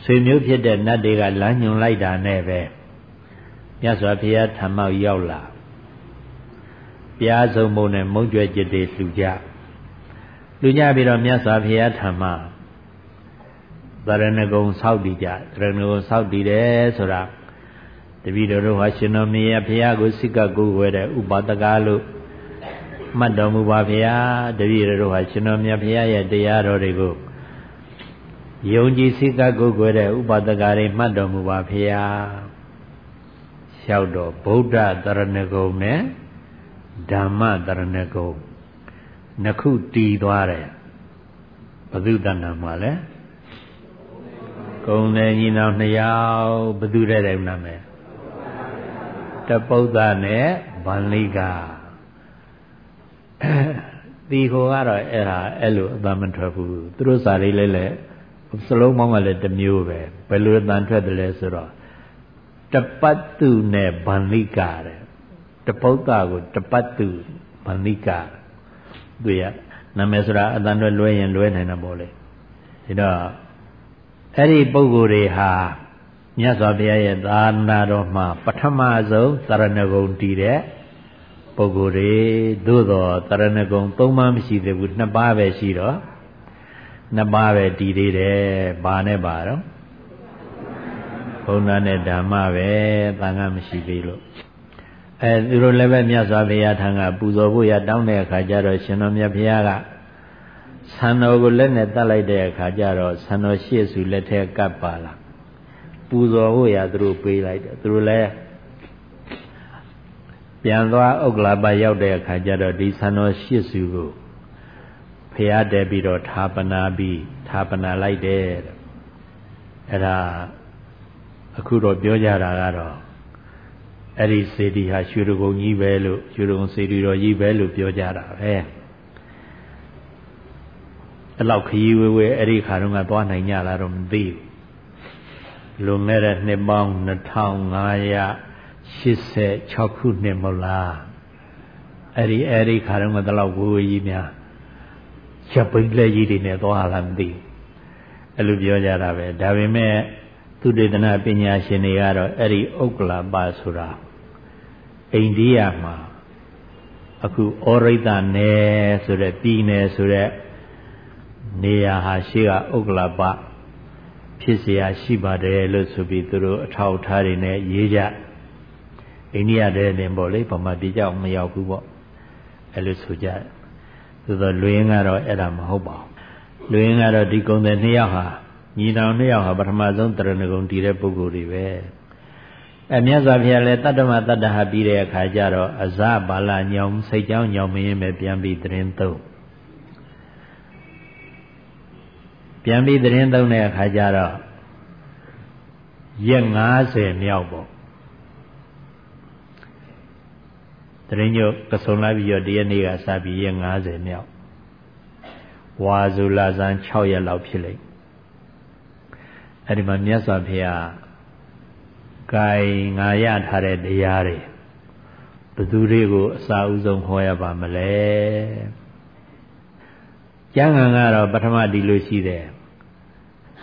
ဆွေမျိုးဖြစ်တဲ့နတ်တွေကလမ်းညွန်လိုက်တာနဲ့ပဲမြတ်စွာဘုရားဓမ္မရောက်လာပြားစုံမုံနဲ့မုံကြွယ်จิตတွေလှူကြလှူကြပြီးတော့မြတ်စွာဘုရားဓမ္မသရဏဂုံဆောက်တည်ကြသရဏဂုံဆောက်တည်တယ်ဆိုတာတပည့်တော်တို့ဟာရှင်တော်မြတ်ဘုရားကိုစိတ်ကကိုယ်ွယ်တဲ့ဥပါဒကလို့ မှတ်တော်မူပါဗျာတပည့်တော်ဟာရှင်တော်မြတ်ဘုရားရဲ့တရားတော်တွေကိုယုံကြည်စိတ်ကကိုယ်ွယ်တဲ့ဥပါဒကတွေမှတ်တော်မူပါဗျာလျှောက်တော့ဗုဒ္ဓတရဏဂုံနဲ့ဓမ္မတရဏဂုံနှစ်ခုတည်သွားတယ်ဘုသူတဏ္ဍာမှာလဲကုံတယ်ညီနောင်နှစ်ယောက်ဘသူတဲ့တယ်နာမည်တပုဒ္ဒနဲ့ဗန္လိကာ ဒီဟိုကတော့အဲ့ဒါအဲ့လိုအတန်မထွက်ဘူးသူတို့စာလေးလေးလည်းစလုံးပေါင်းကလည်းတစ်မျိုးပဲဘယ်လိုအတန်ထွက်တယ်လဲဆိုတော့တပတ်တုနဲ့ဗန္လိကာတဲ့တပုဒ္ဒကိုတပတ်တုဗန္လိကာသူရနာမည်ဆိုတာအတန်ထွက်လွဲရင်လွဲနိုင်တာပေါ့လေဒါတော့အဲ့ဒီပုဂ္ဂိုလ်တွေဟာမြတ်စွာဘုရားရဲ့သာနာတော်မှာပထမဆုံးသရဏဂုံတည်တဲ့ ပုဂ္ဂိုလ်တွေသို့တော်တရဏဂုံသုံးပါးမရှိသေးဘူးနှစ်ပါးပဲရှိတော့နှစ်ပါးပဲတည်သေးတယ်ဘာနဲ့ပါတော့ဘုံနာနဲ့ဓမ္မပဲသံဃာမရှိသေးလို့အဲသူတို့လည်းပဲမြတ်စွာဘုရားထံကပူဇော်ဖို့ရတောင်းတဲ့အခါကျတော့ရှင်တော်မြတ်ဘုရားကဆံတော်ကိုလက်နဲ့တတ်လိုက်တဲ့အခါကျတော့ဆံတော်ရှေ့စုလက်ထက်ကပ်ပါလာပူဇော်ဖို့ရသူတို့ပေးလိုက်တယ်သူတို့လည်း ပြန်သွားဥက္ကလာပရောက်တဲ့အခါကျတော့ဒီဆံတော်ရှစ်စုကိုဖျားတယ်ပြီးတော့ဌာပနာပြီးဌာပနာလိုက်တယ်အဲ့ဒါအခုတော့ပြောကြတာကတော့အဲ့ဒီစေတီဟာရွှေရကုံကြီးပဲလို့ရွှေရကုံစေတီတော်ကြီးပဲလို့ပြောကြတာပဲအဲ့လောက်ခရီးဝေးဝေးအဲ့ဒီခါတုန်းကသွားနိုင်ကြလားတော့မသိဘူးလွန်ခဲ့တဲ့နှစ်ပေါင်း2500 86ခုနှစ်မဟုတ်လားအဲ့ဒီအဲ့ဒီခါတော့မတလောက်ဝေးဝေးကြီးများချက်ပိတ်လက်ကြီးတွေနဲ့သွားလာမသိအဲ့လိုပြောကြတာပဲဒါပေမဲ့သုတေသနပညာရှင်တွေကတော့အဲ့ဒီဥက္ကလာပဆိုတာအိန္ဒိယမှာအခုဩရိတနယ်ဆိုတဲ့ပြည်နယ်ဆိုတဲ့နေရာဟာရှိကဥက္ကလာပဖြစ်เสียရှိပါတယ်လို့ဆိုပြီးသူတို့အထောက်အထားတွေနဲ့ရေးကြ အိန္ဒိယတဲ့တင်ပေါ့လေဗမာပြည်ကြောက်မရောက်ဘူးပေါ့အဲ့လိုဆိုကြတယ်သို့သောလူရင်းကတော့အဲ့ဒါမဟုတ်ပါဘူးလူရင်းကတော့ဒီကုံတဲ့နှစ်ယောက်ဟာညီတော်နှစ်ယောက်ဟာပထမဆုံးတရဏဂုံတည်တဲ့ပုဂ္ဂိုလ်တွေပဲအဲမြတ်စွာဘုရားလည်းတတ္တမတတ္တဟပြီးတဲ့အခါကျတော့အဇဘာလညောင်စိတ်ကြောင်းညောင်မင်းပဲပြန်ပြီးတရင်သုံးပြန်ပြီးတရင်သုံးတဲ့အခါကျတော့ရက်90မြောက်ပေါ့ တရင်ညို့ကဆုံလိုက်ပြီးတော့တရက်နေ့ကစပြီးရက်90မြောက်ဝါဇူလာဇန်6ရက်လောက်ဖြစ်လိမ့်အဲ့ဒီမှာမြတ်စွာဘုရားဂိုင်ငါရထားတဲ့တရားတွေဘသူတွေကိုအစာဥဆုံးဟောရပါမလဲကျမ်းဂန်ကတော့ပထမဒီလိုရှိတယ်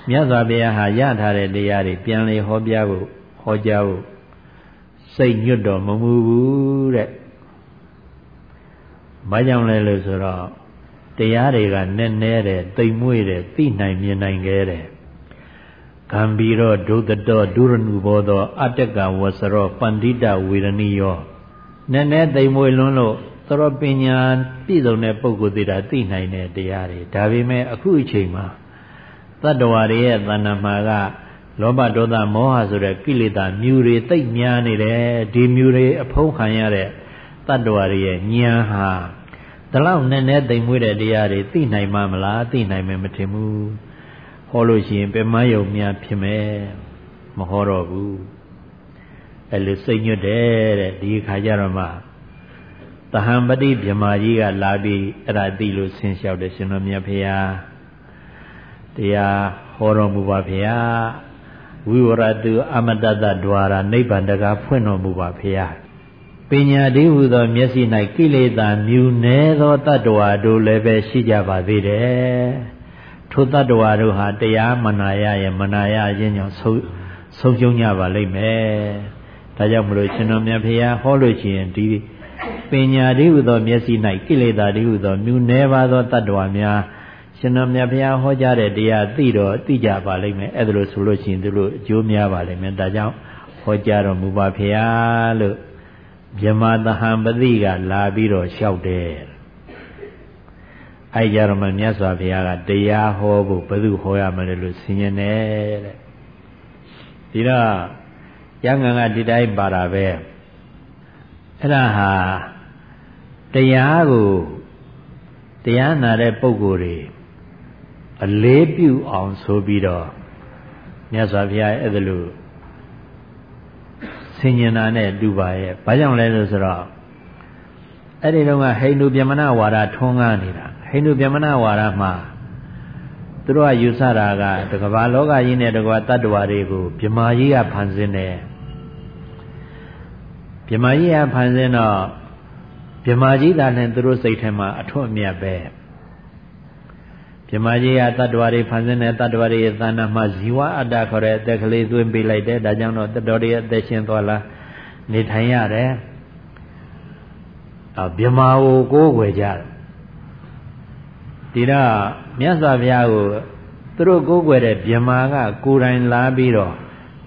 မြတ်စွာဘုရားဟာရထားတဲ့တရားတွေပြန်လေဟောပြဖို့ဟောကြားဖို့စိတ်ညွတ်တော်မမူဘူးတဲ့။ ဘာကြောင့်လဲလို့ဆိုတော့တရားတွေကနက်နဲတယ်တိမ်မွေ့တယ်သိနိုင်မြင်နိုင်ခဲ့တယ်။ကံပြီးတော့ဒုသတောဒုရဏုဘောသောအတ္တကဝဆရောပန္တိတဝေရဏီယောနက်နဲတိမ်မွေ့လွန်းလို့သရောပညာပြည့်စုံတဲ့ပုဂ္ဂိုလ်သေးတာသိနိုင်တဲ့တရားတွေဒါပေမဲ့အခုအချိန်မှာတတ္တဝါတွေရဲ့တဏ္ဍာမှာကလောဘဒေါသမောဟဆိုတဲ့ကိလေသာမြူတွေတိတ်များနေတယ်ဒီမြူတွေအဖုံးခံရတဲ့ တတ္တဝါတွေရဲ့ဉာဏ်ဟာဒီလောက်နဲ့နဲ့တိမ်မွေးတဲ့တရားတွေသိနိုင်မှမလားသိနိုင်မယ်မထင်ဘူးဟောလို့ရှိရင်ပြမယုံများဖြစ်မယ်မဟောတော့ဘူးအဲ့လိုစိတ်ညွတ်တယ်တဲ့ဒီခါကျတော့မှတဟံပတိမြမာကြီးကလာပြီးအဲ့ဒါသိလို့ဆင်းလျှောက်တယ်ရှင်တော်မြတ်ဖေဟာတရားဟောတော်မူပါဗျာဝိဝရတုအမတတ द्वार နိဗ္ဗာန်တကားဖွင့်တော်မူပါဗျာ ပညာတိဟုသောမျက်စိ၌ကိလေသာမြူနေသောတ attva တို့လည်းပဲရှိကြပါသေးတယ်ထိုတ attva တို့ဟာတရားမနာရရဲ့မနာရခြင်းကြောင့်ဆုံးဆုံးရှုံးကြပါလိမ့်မယ်ဒါကြောင့်မလို့ရှင်တော်မြတ်ဖရာဟောလို့ရှိရင်ဒီပညာတိဟုသောမျက်စိ၌ကိလေသာတိဟုသောမြူနေပါသောတ attva များရှင်တော်မြတ်ဘုရားဟောကြားတဲ့တရားသိတော့သိကြပါလိမ့်မယ်အဲ့ဒါလို့ဆိုလို့ရှိရင်သူတို့အကျိုးများပါလိမ့်မယ်ဒါကြောင့်ဟောကြားတော်မူပါဖရာလို့ မြမသဟံပတိကလာပြီးတော့လျှောက်တယ်အဲ့ကြတော့မှမြတ်စွာဘုရားကတရားဟောဖို့ဘယ်သူဟောရမလဲလို့ဆင်ញင်တယ်တဲ့ဒီတော့ကျမ်းဂန်ကဒီတိုင်းပါတာပဲအဲ့ဒါဟာတရားကိုတရားနာတဲ့ပုဂ္ဂိုလ်တွေအလေးပြုအောင်ဆိုပြီးတော့မြတ်စွာဘုရားအဲ့ဒါလို့ဆ င်ញင်တာနဲ့တူပါရဲ့ဘာကြောင့်လဲလို့ဆိုတော့အဲ့ဒီတော့ကဟိန္ဒူဗျမနဝါဒထွန်းကားနေတာဟိန္ဒူဗျမနဝါဒမှာသူတို့ကယူဆတာကတကဘာလောကကြီးနဲ့တကဘာတတ္တဝါတွေကိုဗြမာကြီးကဖန်ဆင်းတယ်ဗြမာကြီးကဖန်ဆင်းတော့ဗြမာကြီးသာနဲ့သူတို့စိတ်ထဲမှာအထွတ်အမြတ်ပဲ မြမကြီးကတတ္တဝါတွေဖန်ဆင်းတဲ့တတ္တဝါတွေရဲ့သာနာမှာဇီဝအတ္တခေါ်တဲ့အသက်ကလေးသွင်းပေးလိုက်တယ်ဒါကြောင့်တော့တတော်တွေအသက်ရှင်သွားလာနေထိုင်ရတယ်အမြမကိုကိုးကွယ်ကြတယ်ဒီတော့မြတ်စွာဘုရားကိုသူတို့ကိုးကွယ်တဲ့မြမကကိုယ်တိုင်လာပြီးတော့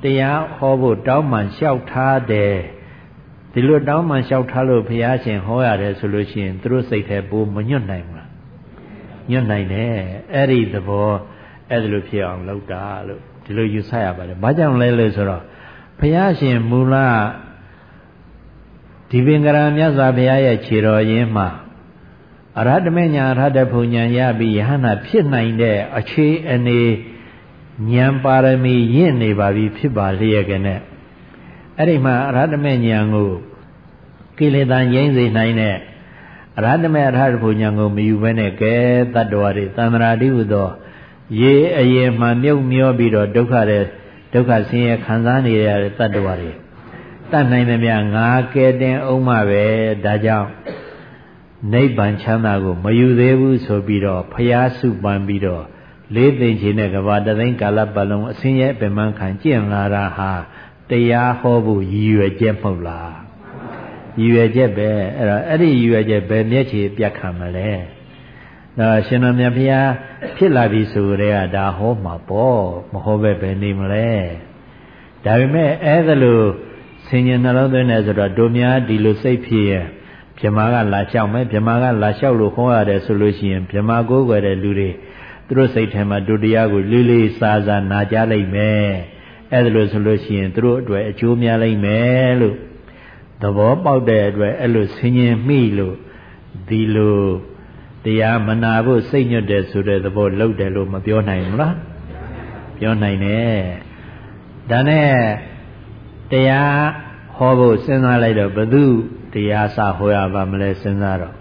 တရားဟောဖို့တောင်းပန်လျှောက်ထားတယ်ဒီလိုတောင်းပန်လျှောက်ထားလို့ဘုရားရှင်ဟောရတယ်ဆိုလို့ရှိရင်သူတို့စိတ်ထဲပိုမညွတ်နိုင်ဘူး ညွတ်နိုင်တယ်အဲ့ဒီသဘောအဲ့ဒါလိုဖြစ်အောင်လုပ်တာလို့ဒီလိုယူဆရပါတယ်ဘာကြောင့်လဲလို့ဆိုတော့ဘုရားရှင်မူလဒီပင်ကရာမြတ်စွာဘုရားရဲ့ခြေတော်ရင်းမှာအရဟတမေညာအရဟတဘုံညာရပြီးယဟနာဖြစ်နိုင်တဲ့အခြေအနေဉာဏ်ပါရမီရင့်နေပါပြီဖြစ်ပါလျက်ကနဲ့အဲ့ဒီမှာအရဟတမေညာကိုကိလေသာငြိမ့်စေနိုင်တဲ့ အရဟတမေအရဟတဘုံညာကိုမယူဘဲနဲ့ကဲတတ္တဝါတွေသန္တရာတိဟုသောရေအရင်မှမြုပ်မျောပြီးတော့ဒုက္ခတဲ့ဒုက္ခဆင်းရဲခံစားနေရတဲ့တတ္တဝါတွေတတ်နိုင်သမျှငါကဲတင်အောင်မှပဲဒါကြောင့်နိဗ္ဗာန်ချမ်းသာကိုမယူသေးဘူးဆိုပြီးတော့ဖျားစုပန်ပြီးတော့လေးသိင်ချင်တဲ့ကဘာတသိန်းကာလပတ်လုံးအစင်းရဲ့ပင်မခံကျင့်လာတာဟာတရားဟောဖို့ရည်ရွယ်ချက်မဟုတ်လား ရည်ရွယ်ချက်ပဲအဲ့တော့အဲ့ဒီရည်ရွယ်ချက်ပဲမျက်ခြေပြတ်ခံမလဲဒါရှင်တော်မြတ်ဖျားဖြစ်လာပြီဆိုတဲ့ကဒါဟောမှာပေါ့မဟောပဲပဲနေမလဲဒါပေမဲ့အဲ့ဒါလို့ဆင်ញင်နှလုံးသွင်းတယ်ဆိုတော့တို့များဒီလိုစိတ်ဖြစ်ရင်ဗြမာကလာလျှောက်မယ်ဗြမာကလာလျှောက်လို့ခေါ်ရတယ်ဆိုလို့ရှိရင်ဗြမာကိုးကွယ်တဲ့လူတွေသူတို့စိတ်ထဲမှာတို့တရားကိုလေးလေးစားစားနာကြလိမ့်မယ်အဲ့ဒါလို့ဆိုလို့ရှိရင်သူတို့အတွက်အကျိုးများလိမ့်မယ်လို့ သဘောပေါက်တဲ့အတွက်အဲ့လိုဆင်ញင်မိလို့ဒီလိုတရားမနာဖို့စိတ်ညွတ်တယ်ဆိုတဲ့သဘောလောက်တယ်လို့မပြောနိုင်ဘူးလားပြောနိုင်တယ်ဒါနဲ့တရားဟောဖို့စဉ်းစားလိုက်တော့ဘသူတရားစဟောရပါမလဲစဉ်းစားတော့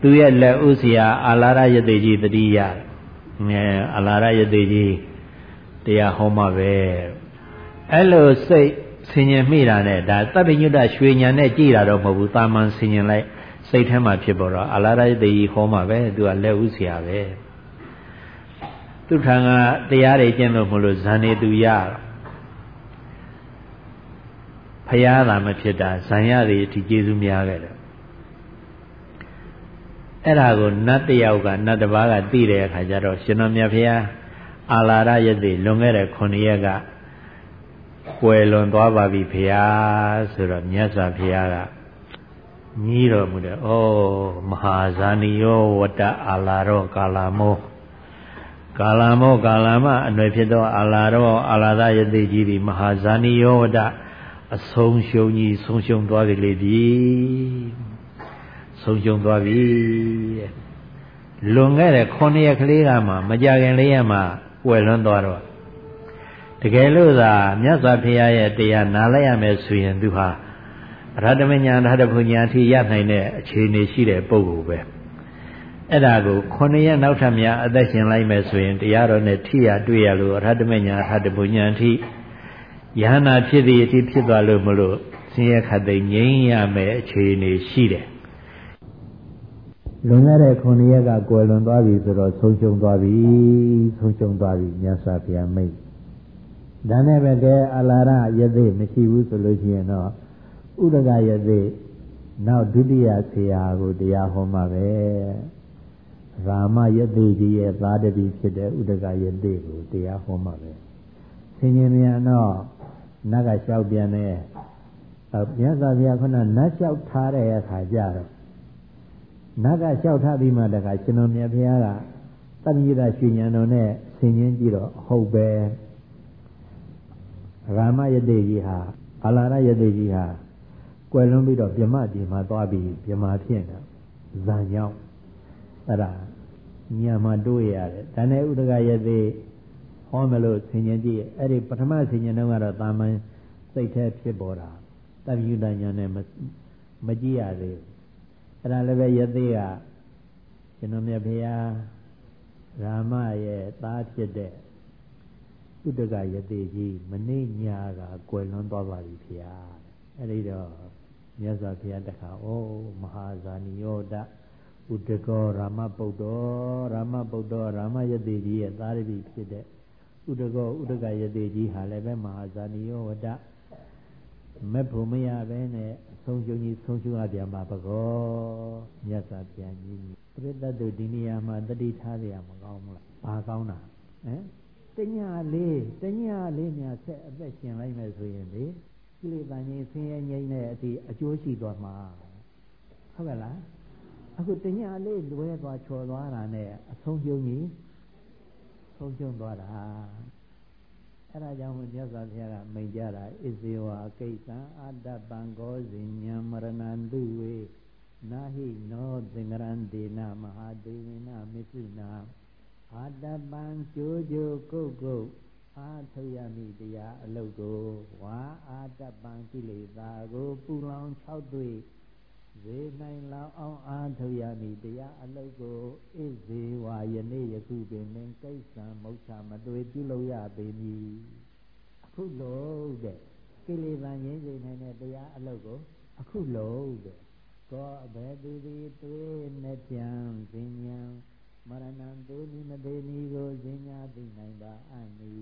သူရဲ့လက်ဥစရာအာလာရယတိကြီးတတိယငယ်အာလာရယတိကြီးတရားဟောမှာပဲအဲ့လိုစိတ် ဆင်ញင်မိတာနဲ့ဒါသဗ္ဗညုတရွှေညာနဲ့ကြည်တာတော့မဟုတ်ဘူးတာမန်ဆင်ញင်လိုက်စိတ်ထဲမှာဖြစ်ပေါ်တော့အာလာရယတိကြီးဟောမှာပဲသူကလက်ဥဆရာပဲသူထံကတရားတွေကျင့်လို့မလို့ဇန်နေသူရဖရာသာမဖြစ်တာဇန်ရတွေဒီကျေစုများခဲ့တယ်အဲ့ဒါကိုနတ်တယောက်ကနတ်တစ်ပါးကသိတဲ့အခါကျတော့ရှင်တော်မြတ်ဖရာအာလာရယတိလွန်ခဲ့တဲ့9ရက်က ကွယ်လွန်သွားပါပြီဖရာဆိုတော့မြတ်စွာဘုရားကညီးတော်မူတယ်။ဩမဟာဇာနီယောဝတ္တအာလာရောကာလာမောကာလမောကာလမအနွယ်ဖြစ်သောအာလာရောအာလာသယတိကြီးသည်မဟာဇာနီယောဝတ္တအဆုံးရှုံးကြီးဆုံးရှုံးသွားပြီလေပြီဆုံးရှုံးသွားပြီလွန်ခဲ့တဲ့9ရက်ကလေးကမှမကြခင်လေးရမှွယ်လွန်းသွားတော့ တကယ်လို့သာမြတ်စွာဘုရားရဲ့တရားနားလိုက်ရမယ်ဆိုရင်သူဟာအရဟတမညာရဟတဘုညာအထိရနိုင်တဲ့အခြေအနေရှိတဲ့ပုဂ္ဂိုလ်ပဲအဲ့ဒါကို9ရက်နောက်ထပ်များအသက်ရှင်လိုက်မယ်ဆိုရင်တရားတော်နဲ့ထိရတွေ့ရလို့အရဟတမညာရဟတဘုညာအထိယဟနာဖြစ်သည့်အထိဖြစ်သွားလို့မလို့ဆင်းရဲခတ်သိငြိမ်းရမယ်အခြေအနေရှိတယ်လွန်ခဲ့တဲ့9ရက်ကကွယ်လွန်သွားပြီဆိုတော့ဆုံးရှုံးသွားပြီဆုံးရှုံးသွားပြီမြတ်စွာဘုရားမိတ် ဒါနဲ့ပဲကဲအလာရယသိမရှိဘူးဆိုလို့ရှိရင်တော့ဥဒကယသိနောက်ဒုတိယဆရာကိုတရားဟောမှာပဲရာမယသိကြီးရဲ့သားတတိဖြစ်တဲ့ဥဒကယသိကိုတရားဟောမှာပဲဆင်ញင်မြန်တော့နတ်ကလျှောက်ပြန်တယ်မြတ်စွာဘုရားခုနနတ်လျှောက်ထားတဲ့အခါကျတော့နတ်ကလျှောက်ထားပြီးမှတခါရှင်တော်မြတ်ဘုရားကတဏှိရရွှေဉဏ်တော်နဲ့ဆင်ញင်ကြည့်တော့ဟုတ်ပဲ ရာမယတိကြီးဟာအလာရယတိကြီးဟာကွယ်လွန်ပြီးတော့မြမကြီးမှာသွားပြီးမြမဖြစ်တာဇာညောင်းအဲ့ဒါညာမှာတိုးရတယ်ဒါနဲ့ဥဒကယတိဟောမလို့ဆင်ញင်ကြည့်အဲ့ဒီပထမဆင်ញင်တော့ကတော့တာမန်စိတ်แท้ဖြစ်ပေါ်တာတပ္ပယုတညာနဲ့မကြည့်ရသေးဘူးအဲ့ဒါလည်းပဲယသိကကျွန်တော်မြတ်ဘုရားရာမရဲ့သားဖြစ်တဲ့ ဥဒကယတိကြီးမနေ့ညကကွယ်လွန်သွားပါပြီဖေဟာအဲ့ဒီတော့မြတ်စွာဘုရားတခါဩမဟာဇာနိယောဒဥဒကောရာမပုဒ္ဒောရာမပုဒ္ဒောရာမယတိကြီးရဲ့သားရပြီဖြစ်တဲ့ဥဒကောဥဒကယတိကြီးဟာလည်းပဲမဟာဇာနိယောဝဒမက်ဖို့မရပဲနဲ့ဆုံးရှုံးကြီးဆုံးရှုံးရပြန်ပါဘကောမြတ်စွာဘုရားကြီးပြိတ္တတို့ဒီနေရာမှာတတိထားရမကောင်းဘူးလားဘာကောင်းတာဟမ် တညလေးတညလေးများဆက်အသက်ရှင်လိုက်မယ်ဆိုရင်လေကိလေသာငြိမ်းဆင်းရဲငြိမ်းတဲ့အထိအကျိုးရှိသွားမှာဟုတ်ကဲ့လားအခုတညလေးလွဲသွားချော်သွားတာနဲ့အဆုံးရှုံးကြီးဆုံးရှုံးသွားတာအဲ့ဒါကြောင့်မြတ်စွာဘုရားကမိန့်ကြတာဣဇေဝအကိစ္စအာတပံကောဇိညာမရဏန္တုဝေနာဟိနောသင်္ကရန္တေနမဟာဒေဝိနမစ္ဆုနာ အာတပံကြိုးကြိုးကုတ်ကုတ်အာထုတ်ရမိတရားအလုတ်ကိုဝါအာတပံကိလေသာကိုပူလောင်၆တွေ့ဇေနိုင်လောင်အောင်အာထုတ်ရမိတရားအလုတ်ကိုဣဇေဝယနေ့ယခုပင်လင်ကိစ္စံမုဋ္ဌမတွေ့ပြုလုပ်ရပေမည်အခုလို့တဲ့ကိလေသာငြိမ်းစေနိုင်တဲ့တရားအလုတ်ကိုအခုလို့တဲ့ကောအဘယ်သူသည်တွေ့နဲ့ပြန်ပညာ မရဏံသူနိမသေးနီကိုဈဉ္ညာသိနိုင်ပါအနိ